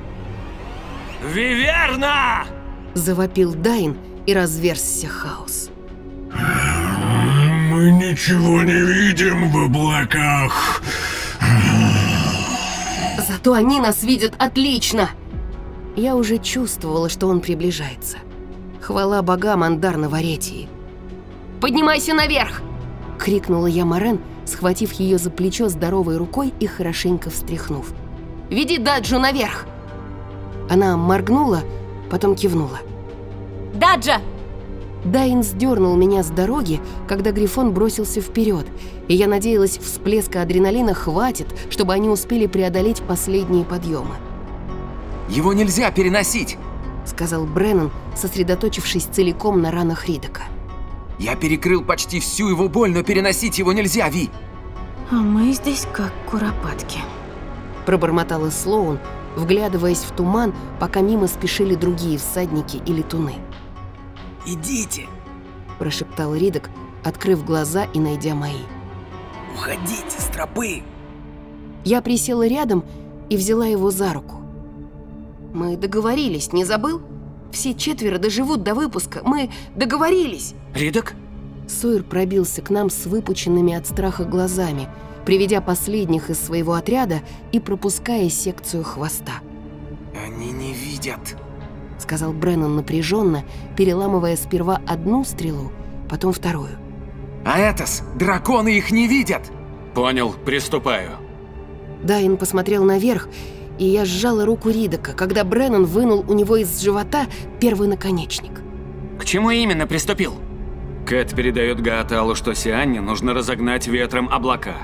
Виверна! Завопил Дайн и разверзся хаос. Мы ничего не видим в облаках. Зато они нас видят отлично. Я уже чувствовала, что он приближается. Хвала богам Андар Варетии. «Поднимайся наверх!» — крикнула я Морен, схватив ее за плечо здоровой рукой и хорошенько встряхнув. «Веди Даджу наверх!» Она моргнула, потом кивнула. Даджа! Дайн сдернул меня с дороги, когда Грифон бросился вперед, и я надеялась, всплеска адреналина хватит, чтобы они успели преодолеть последние подъемы. Его нельзя переносить, сказал Бреннан, сосредоточившись целиком на ранах Ридока. Я перекрыл почти всю его боль, но переносить его нельзя, Ви. А мы здесь как куропатки. Пробормотала Слоун, вглядываясь в туман, пока мимо спешили другие всадники и летуны. Идите, прошептал Ридок, открыв глаза и найдя мои. уходите с тропы. Я присела рядом и взяла его за руку. Мы договорились, не забыл? Все четверо доживут до выпуска. Мы договорились. Ридок? Сойер пробился к нам с выпученными от страха глазами, приведя последних из своего отряда и пропуская секцию хвоста. Они не видят. Сказал Бреннан напряженно, переламывая сперва одну стрелу, потом вторую. А Этос, драконы их не видят! Понял, приступаю. Дайн посмотрел наверх, и я сжала руку Ридока, когда Бреннан вынул у него из живота первый наконечник. К чему именно приступил? Кэт передает Гааталу, что Сианне нужно разогнать ветром облака.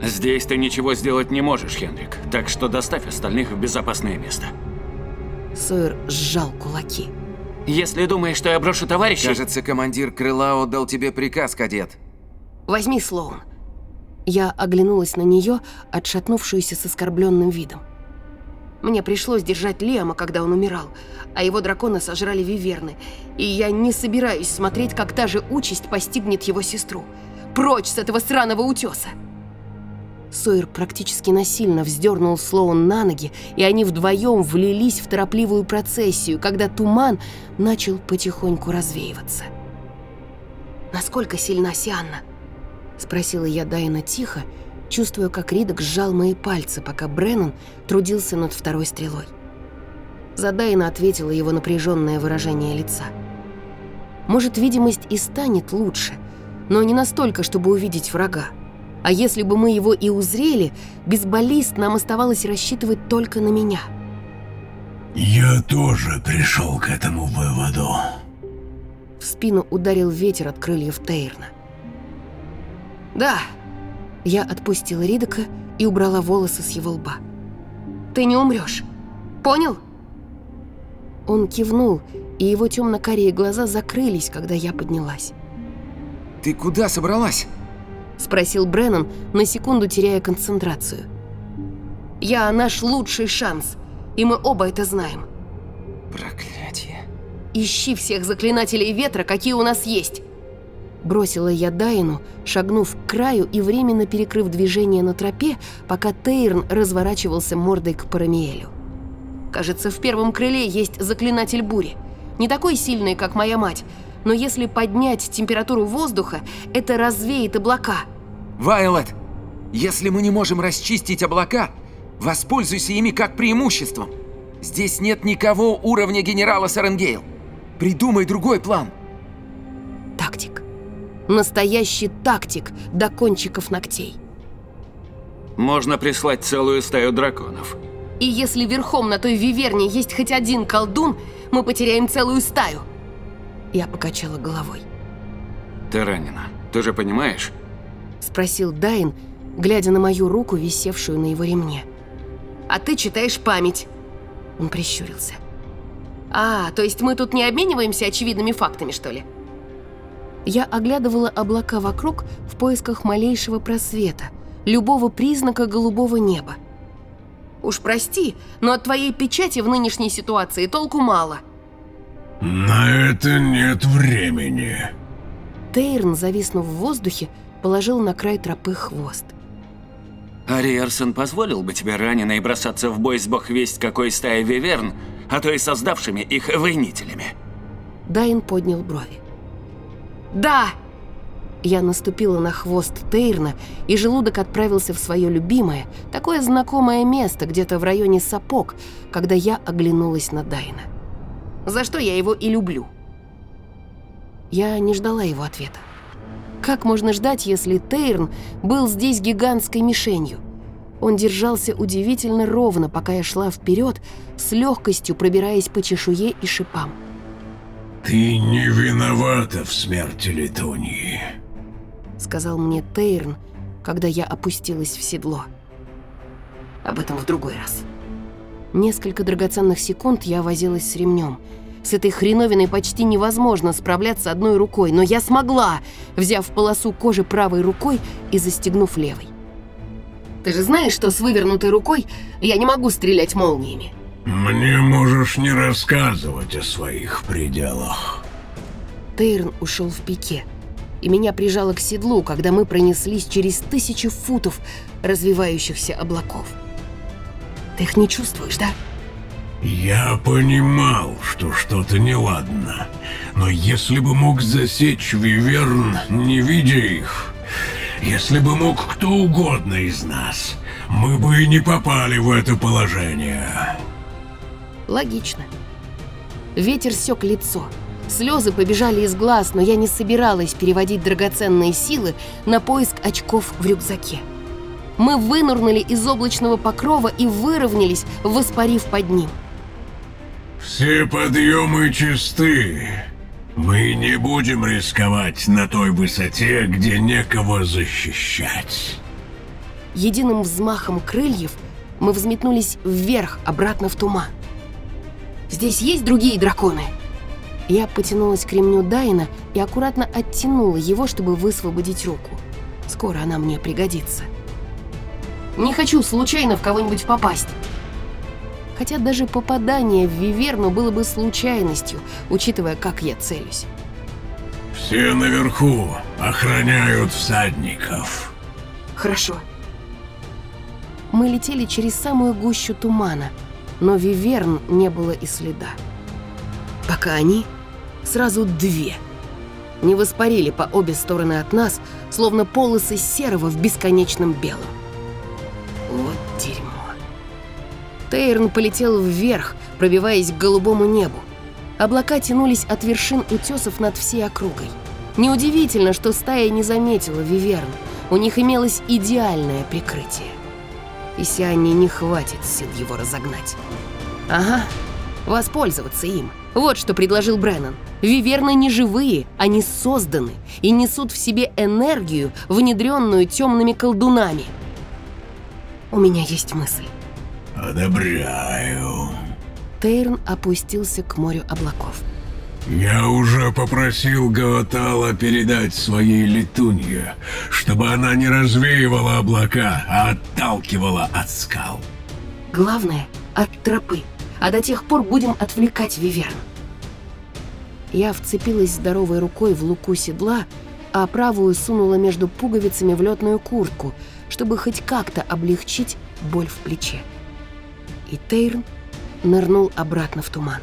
Здесь ты ничего сделать не можешь, Хенрик, так что доставь остальных в безопасное место. Сойер сжал кулаки. Если думаешь, что я брошу товарищей... Кажется, командир крыла отдал тебе приказ, кадет. Возьми Слоун. Я оглянулась на нее, отшатнувшуюся с оскорбленным видом. Мне пришлось держать Лиама, когда он умирал, а его дракона сожрали виверны, и я не собираюсь смотреть, как та же участь постигнет его сестру. Прочь с этого сраного утеса! Сойер практически насильно вздернул Слоун на ноги, и они вдвоем влились в торопливую процессию, когда туман начал потихоньку развеиваться. «Насколько сильна Сианна?» – спросила я Дайна тихо, чувствуя, как Ридок сжал мои пальцы, пока Бреннан трудился над второй стрелой. За Дайна ответило его напряженное выражение лица. «Может, видимость и станет лучше, но не настолько, чтобы увидеть врага. А если бы мы его и узрели, без баллист нам оставалось рассчитывать только на меня». Я тоже пришел к этому выводу. В спину ударил ветер от крыльев Тейрна. Да. Я отпустила Ридока и убрала волосы с его лба. Ты не умрешь. Понял? Он кивнул, и его темно-карие глаза закрылись, когда я поднялась. Ты куда собралась? Спросил Бреннан, на секунду теряя концентрацию. Я наш лучший шанс, и мы оба это знаем. Проклятие. Ищи всех заклинателей ветра, какие у нас есть. Бросила я Дайну, шагнув к краю и временно перекрыв движение на тропе, пока Тейрн разворачивался мордой к Парамиэлю. Кажется, в первом крыле есть заклинатель бури. Не такой сильный, как моя мать, но если поднять температуру воздуха, это развеет облака. Вайлет, если мы не можем расчистить облака, воспользуйся ими как преимуществом. Здесь нет никого уровня генерала Саренгейл. Придумай другой план. Тактик. Настоящий тактик до кончиков ногтей. Можно прислать целую стаю драконов. И если верхом на той виверне есть хоть один колдун, мы потеряем целую стаю. Я покачала головой. Ты ранена. Ты же понимаешь? Спросил Дайн, глядя на мою руку, висевшую на его ремне. А ты читаешь память. Он прищурился. А, то есть мы тут не обмениваемся очевидными фактами, что ли? Я оглядывала облака вокруг в поисках малейшего просвета, любого признака голубого неба. Уж прости, но от твоей печати в нынешней ситуации толку мало. На это нет времени. Тейрн, зависнув в воздухе, положил на край тропы хвост. Ариерсон позволил бы тебе раненой бросаться в бой с бог весть какой стаей виверн, а то и создавшими их воинителями. Дайн поднял брови. «Да!» Я наступила на хвост Тейрна, и желудок отправился в свое любимое, такое знакомое место, где-то в районе сапог, когда я оглянулась на Дайна. За что я его и люблю. Я не ждала его ответа. Как можно ждать, если Тейрн был здесь гигантской мишенью? Он держался удивительно ровно, пока я шла вперед, с легкостью пробираясь по чешуе и шипам. «Ты не виновата в смерти Летунии», — сказал мне Тейрн, когда я опустилась в седло. Об этом в другой раз. Несколько драгоценных секунд я возилась с ремнем. С этой хреновиной почти невозможно справляться одной рукой, но я смогла, взяв полосу кожи правой рукой и застегнув левой. Ты же знаешь, что с вывернутой рукой я не могу стрелять молниями. Мне можешь не рассказывать о своих пределах. Тейрн ушел в пике, и меня прижало к седлу, когда мы пронеслись через тысячу футов развивающихся облаков. Ты их не чувствуешь, да? Я понимал, что что-то неладно, но если бы мог засечь Виверн, не видя их, если бы мог кто угодно из нас, мы бы и не попали в это положение. Логично. Ветер сёк лицо. Слезы побежали из глаз, но я не собиралась переводить драгоценные силы на поиск очков в рюкзаке. Мы вынурнули из облачного покрова и выровнялись, воспарив под ним. Все подъемы чисты. Мы не будем рисковать на той высоте, где некого защищать. Единым взмахом крыльев мы взметнулись вверх, обратно в туман. Здесь есть другие драконы?» Я потянулась к ремню Дайна и аккуратно оттянула его, чтобы высвободить руку. Скоро она мне пригодится. Не хочу случайно в кого-нибудь попасть. Хотя даже попадание в Виверну было бы случайностью, учитывая, как я целюсь. Все наверху охраняют всадников. Хорошо. Мы летели через самую гущу тумана, но Виверн не было и следа. Пока они, сразу две, не воспарили по обе стороны от нас, словно полосы серого в бесконечном белом. Вот дерьмо. Тейрн полетел вверх, пробиваясь к голубому небу. Облака тянулись от вершин утесов над всей округой. Неудивительно, что стая не заметила Виверн. У них имелось идеальное прикрытие. И Сианне не хватит сил его разогнать. Ага, воспользоваться им. Вот что предложил Бреннан. Виверны не живые, они созданы и несут в себе энергию, внедренную темными колдунами. У меня есть мысль. Одобряю. Тейрн опустился к морю облаков. Я уже попросил Гаотала передать своей летунье, чтобы она не развеивала облака, а отталкивала от скал. Главное — от тропы, а до тех пор будем отвлекать Виверн. Я вцепилась здоровой рукой в луку седла, а правую сунула между пуговицами в летную куртку, чтобы хоть как-то облегчить боль в плече. И Тейрн нырнул обратно в туман.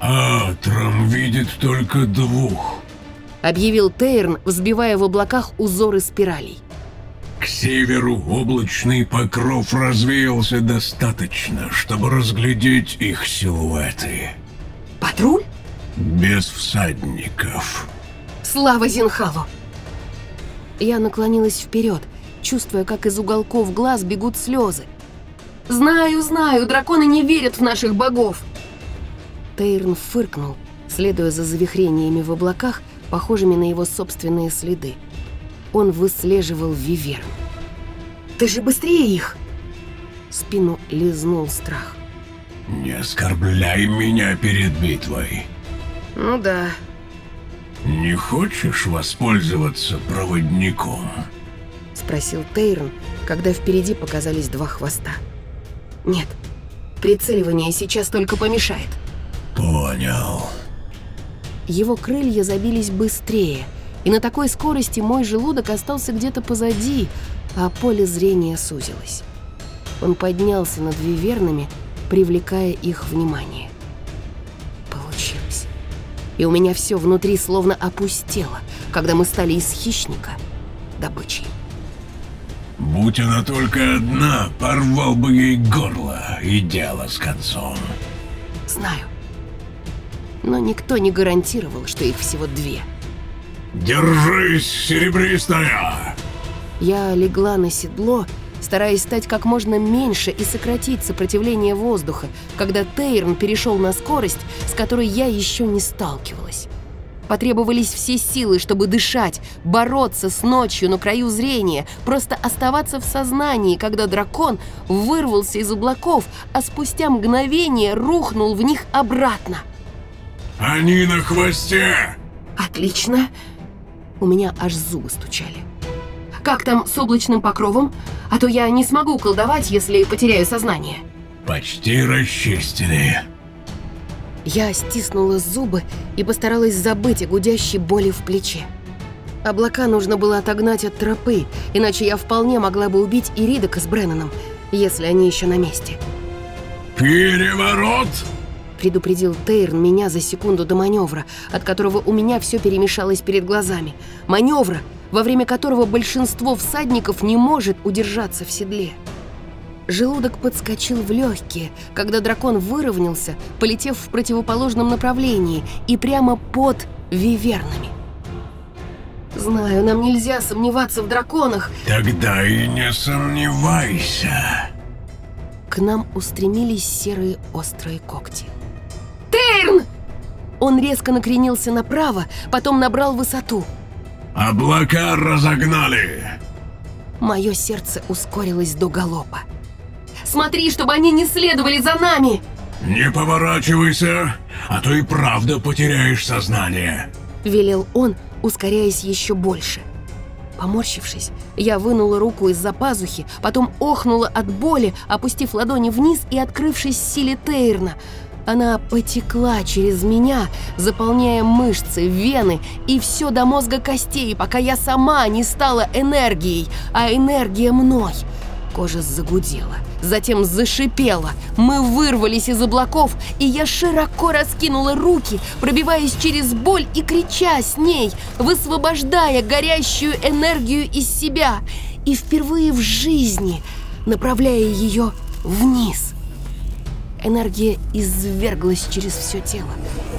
Атрам видит только двух. Объявил Тейрн, взбивая в облаках узоры спиралей. К северу облачный покров развеялся достаточно, чтобы разглядеть их силуэты. Патруль? Без всадников. Слава Зинхалу! Я наклонилась вперед, чувствуя, как из уголков глаз бегут слезы. Знаю, знаю, драконы не верят в наших богов. Тейрн фыркнул, следуя за завихрениями в облаках, похожими на его собственные следы. Он выслеживал Виверн. «Ты же быстрее их!» Спину лизнул страх. Не оскорбляй меня перед битвой. Ну да. Не хочешь воспользоваться проводником? Спросил Тейрон, когда впереди показались два хвоста. Нет, прицеливание сейчас только помешает. Понял. Его крылья забились быстрее, и на такой скорости мой желудок остался где-то позади, а поле зрения сузилось. Он поднялся над вивернами, привлекая их внимание. Получилось. И у меня все внутри словно опустело, когда мы стали из хищника добычей. Будь она только одна, порвал бы ей горло и дело с концом. Знаю. Но никто не гарантировал, что их всего две. Держись, серебристая! Я легла на седло, стараясь стать как можно меньше и сократить сопротивление воздуха, когда Тейрн перешел на скорость, с которой я еще не сталкивалась. Потребовались все силы, чтобы дышать, бороться с ночью на краю зрения, просто оставаться в сознании, когда дракон вырвался из облаков, а спустя мгновение рухнул в них обратно. Они на хвосте! Отлично. У меня аж зубы стучали. Как там с облачным покровом? А то я не смогу колдовать, если потеряю сознание. Почти расчистили. Я стиснула зубы и постаралась забыть о гудящей боли в плече. Облака нужно было отогнать от тропы, иначе я вполне могла бы убить Иридока с Бренноном, если они еще на месте. «Переворот!» предупредил Тейрн меня за секунду до маневра, от которого у меня все перемешалось перед глазами. Маневра, во время которого большинство всадников не может удержаться в седле. Желудок подскочил в легкие, когда дракон выровнялся, полетев в противоположном направлении и прямо под вивернами. Знаю, нам нельзя сомневаться в драконах. Тогда и не сомневайся. К нам устремились серые острые когти. Тейрн! Он резко накренился направо, потом набрал высоту. Облака разогнали. Мое сердце ускорилось до галопа. Смотри, чтобы они не следовали за нами! Не поворачивайся, а то и правда потеряешь сознание. Велел он, ускоряясь еще больше. Поморщившись, я вынула руку из-за пазухи, потом охнула от боли, опустив ладони вниз и открывшись силе Тейрна. Она потекла через меня, заполняя мышцы, вены и все до мозга костей, пока я сама не стала энергией, а энергия мной. Кожа загудела, затем зашипела. Мы вырвались из облаков, и я широко раскинула руки, пробиваясь через боль и крича с ней, высвобождая горящую энергию из себя и впервые в жизни направляя ее вниз. Энергия изверглась через все тело,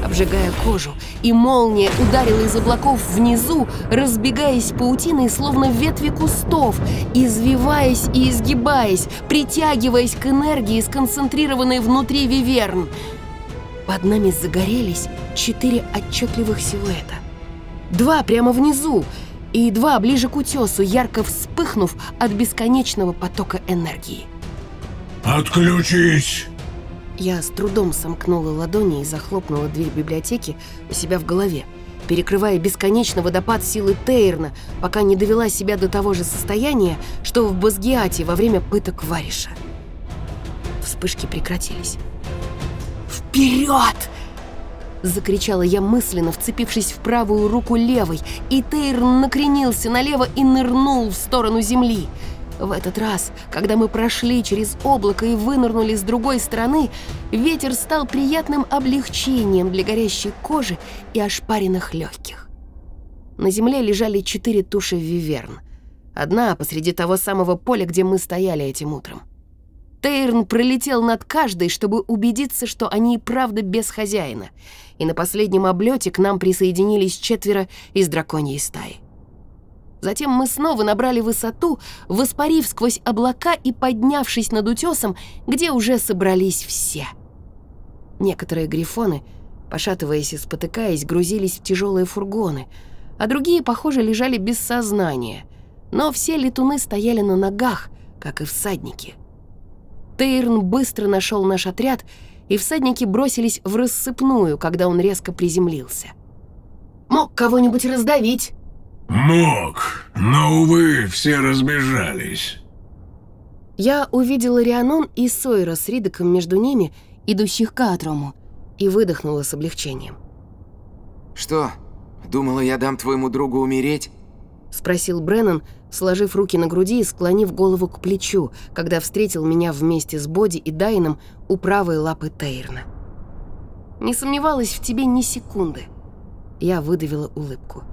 обжигая кожу, и молния ударила из облаков внизу, разбегаясь паутиной, словно ветви кустов, извиваясь и изгибаясь, притягиваясь к энергии, сконцентрированной внутри виверн. Под нами загорелись четыре отчетливых силуэта. Два прямо внизу и два ближе к утесу, ярко вспыхнув от бесконечного потока энергии. «Отключись!» Я с трудом сомкнула ладони и захлопнула дверь библиотеки у себя в голове, перекрывая бесконечный водопад силы Тейрна, пока не довела себя до того же состояния, что в Базгиате во время пыток Вариша. Вспышки прекратились. «Вперед!» Закричала я мысленно, вцепившись в правую руку левой, и Тейрн накренился налево и нырнул в сторону земли. В этот раз, когда мы прошли через облако и вынырнули с другой стороны, ветер стал приятным облегчением для горящей кожи и ошпаренных легких. На земле лежали четыре туши виверн. Одна посреди того самого поля, где мы стояли этим утром. Тейрн пролетел над каждой, чтобы убедиться, что они и правда без хозяина. И на последнем облете к нам присоединились четверо из драконьей стаи. Затем мы снова набрали высоту, воспарив сквозь облака и поднявшись над утесом, где уже собрались все. Некоторые грифоны, пошатываясь и спотыкаясь, грузились в тяжелые фургоны, а другие, похоже, лежали без сознания. Но все летуны стояли на ногах, как и всадники. Тейрн быстро нашел наш отряд, и всадники бросились в рассыпную, когда он резко приземлился. «Мог кого-нибудь раздавить!» «Мог, но, увы, все разбежались». Я увидела Рианон и Сойра с Ридоком между ними, идущих к Атрому, и выдохнула с облегчением. «Что, думала, я дам твоему другу умереть?» — спросил Бреннан, сложив руки на груди и склонив голову к плечу, когда встретил меня вместе с Боди и Дайном у правой лапы Тейрна. «Не сомневалась в тебе ни секунды». Я выдавила улыбку.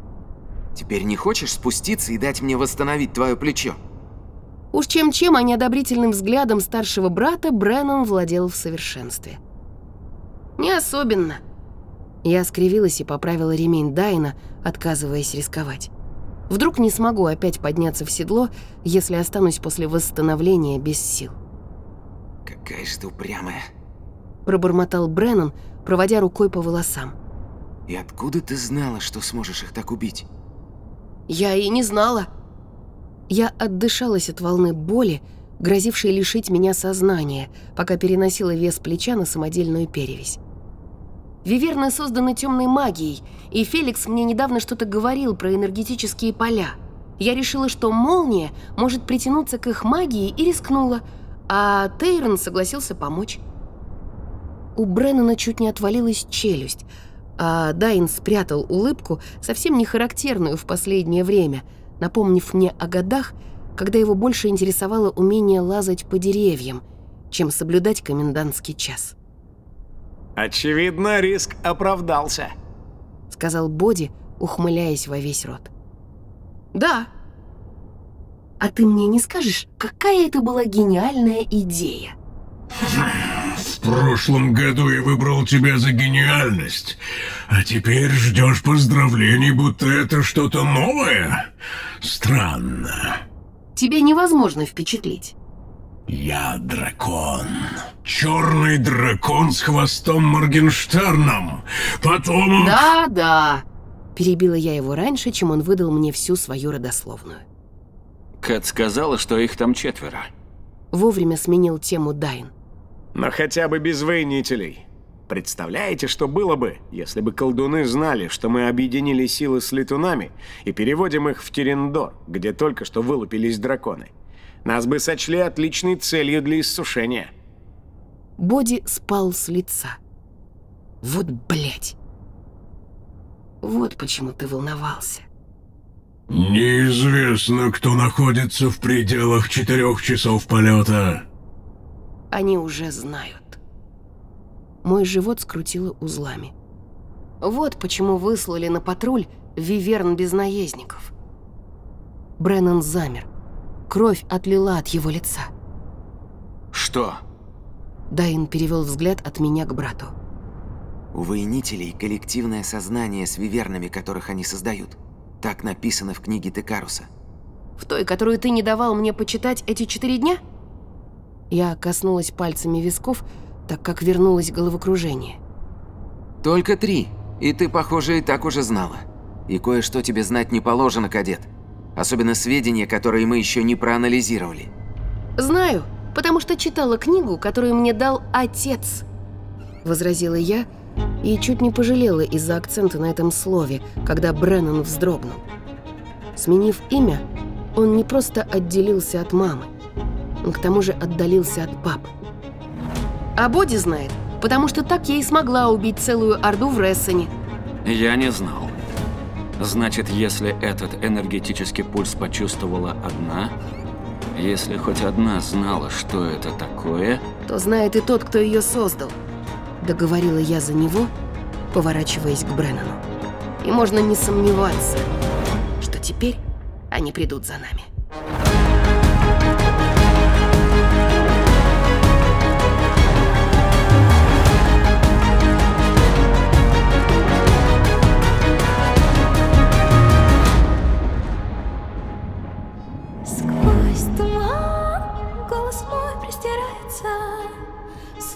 Теперь не хочешь спуститься и дать мне восстановить твое плечо? Уж чем-чем, а неодобрительным взглядом старшего брата Бреннан владел в совершенстве. «Не особенно». Я скривилась и поправила ремень Дайна, отказываясь рисковать. Вдруг не смогу опять подняться в седло, если останусь после восстановления без сил. «Какая же ты упрямая!» Пробормотал Бреннан, проводя рукой по волосам. «И откуда ты знала, что сможешь их так убить?» Я и не знала. Я отдышалась от волны боли, грозившей лишить меня сознания, пока переносила вес плеча на самодельную перевязь. Виверны созданы темной магией, и Феликс мне недавно что-то говорил про энергетические поля. Я решила, что молния может притянуться к их магии и рискнула, а Тейрон согласился помочь. У Бреннана чуть не отвалилась челюсть, а Дайн спрятал улыбку, совсем не характерную в последнее время, напомнив мне о годах, когда его больше интересовало умение лазать по деревьям, чем соблюдать комендантский час. «Очевидно, риск оправдался», — сказал Боди, ухмыляясь во весь рот. «Да. А ты мне не скажешь, какая это была гениальная идея?» В прошлом году я выбрал тебя за гениальность, а теперь ждешь поздравлений, будто это что-то новое? Странно. Тебе невозможно впечатлить. Я дракон. Черный дракон с хвостом Моргенштерном. Потом... Да, да. Перебила я его раньше, чем он выдал мне всю свою родословную. Кэт сказала, что их там четверо. Вовремя сменил тему Дайн. Но хотя бы без воинителей. Представляете, что было бы, если бы колдуны знали, что мы объединили силы с летунами и переводим их в Терендор, где только что вылупились драконы? Нас бы сочли отличной целью для иссушения. Боди спал с лица. Вот блять. Вот почему ты волновался. Неизвестно, кто находится в пределах четырех часов полета. Они уже знают. Мой живот скрутило узлами. Вот почему выслали на патруль виверн без наездников. Бреннан замер. Кровь отлила от его лица. Что? Дайн перевел взгляд от меня к брату. У воинителей коллективное сознание с вивернами, которых они создают. Так написано в книге Текаруса. В той, которую ты не давал мне почитать эти четыре дня? Я коснулась пальцами висков, так как вернулось головокружение. Только три. И ты, похоже, и так уже знала. И кое-что тебе знать не положено, кадет. Особенно сведения, которые мы еще не проанализировали. Знаю, потому что читала книгу, которую мне дал отец. Возразила я и чуть не пожалела из-за акцента на этом слове, когда Бреннан вздрогнул. Сменив имя, он не просто отделился от мамы, он к тому же отдалился от папы. А Боди знает, потому что так я и смогла убить целую орду в Рессоне. Я не знал. Значит, если этот энергетический пульс почувствовала одна, если хоть одна знала, что это такое, То знает и тот, кто ее создал. Договорила я за него, поворачиваясь к Бреннану. И можно не сомневаться, что теперь они придут за нами.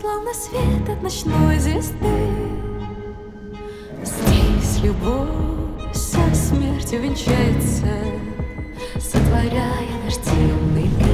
Словно свет от ночной звезды. Здесь любовь со смертью венчается, Сотворяя наш дивный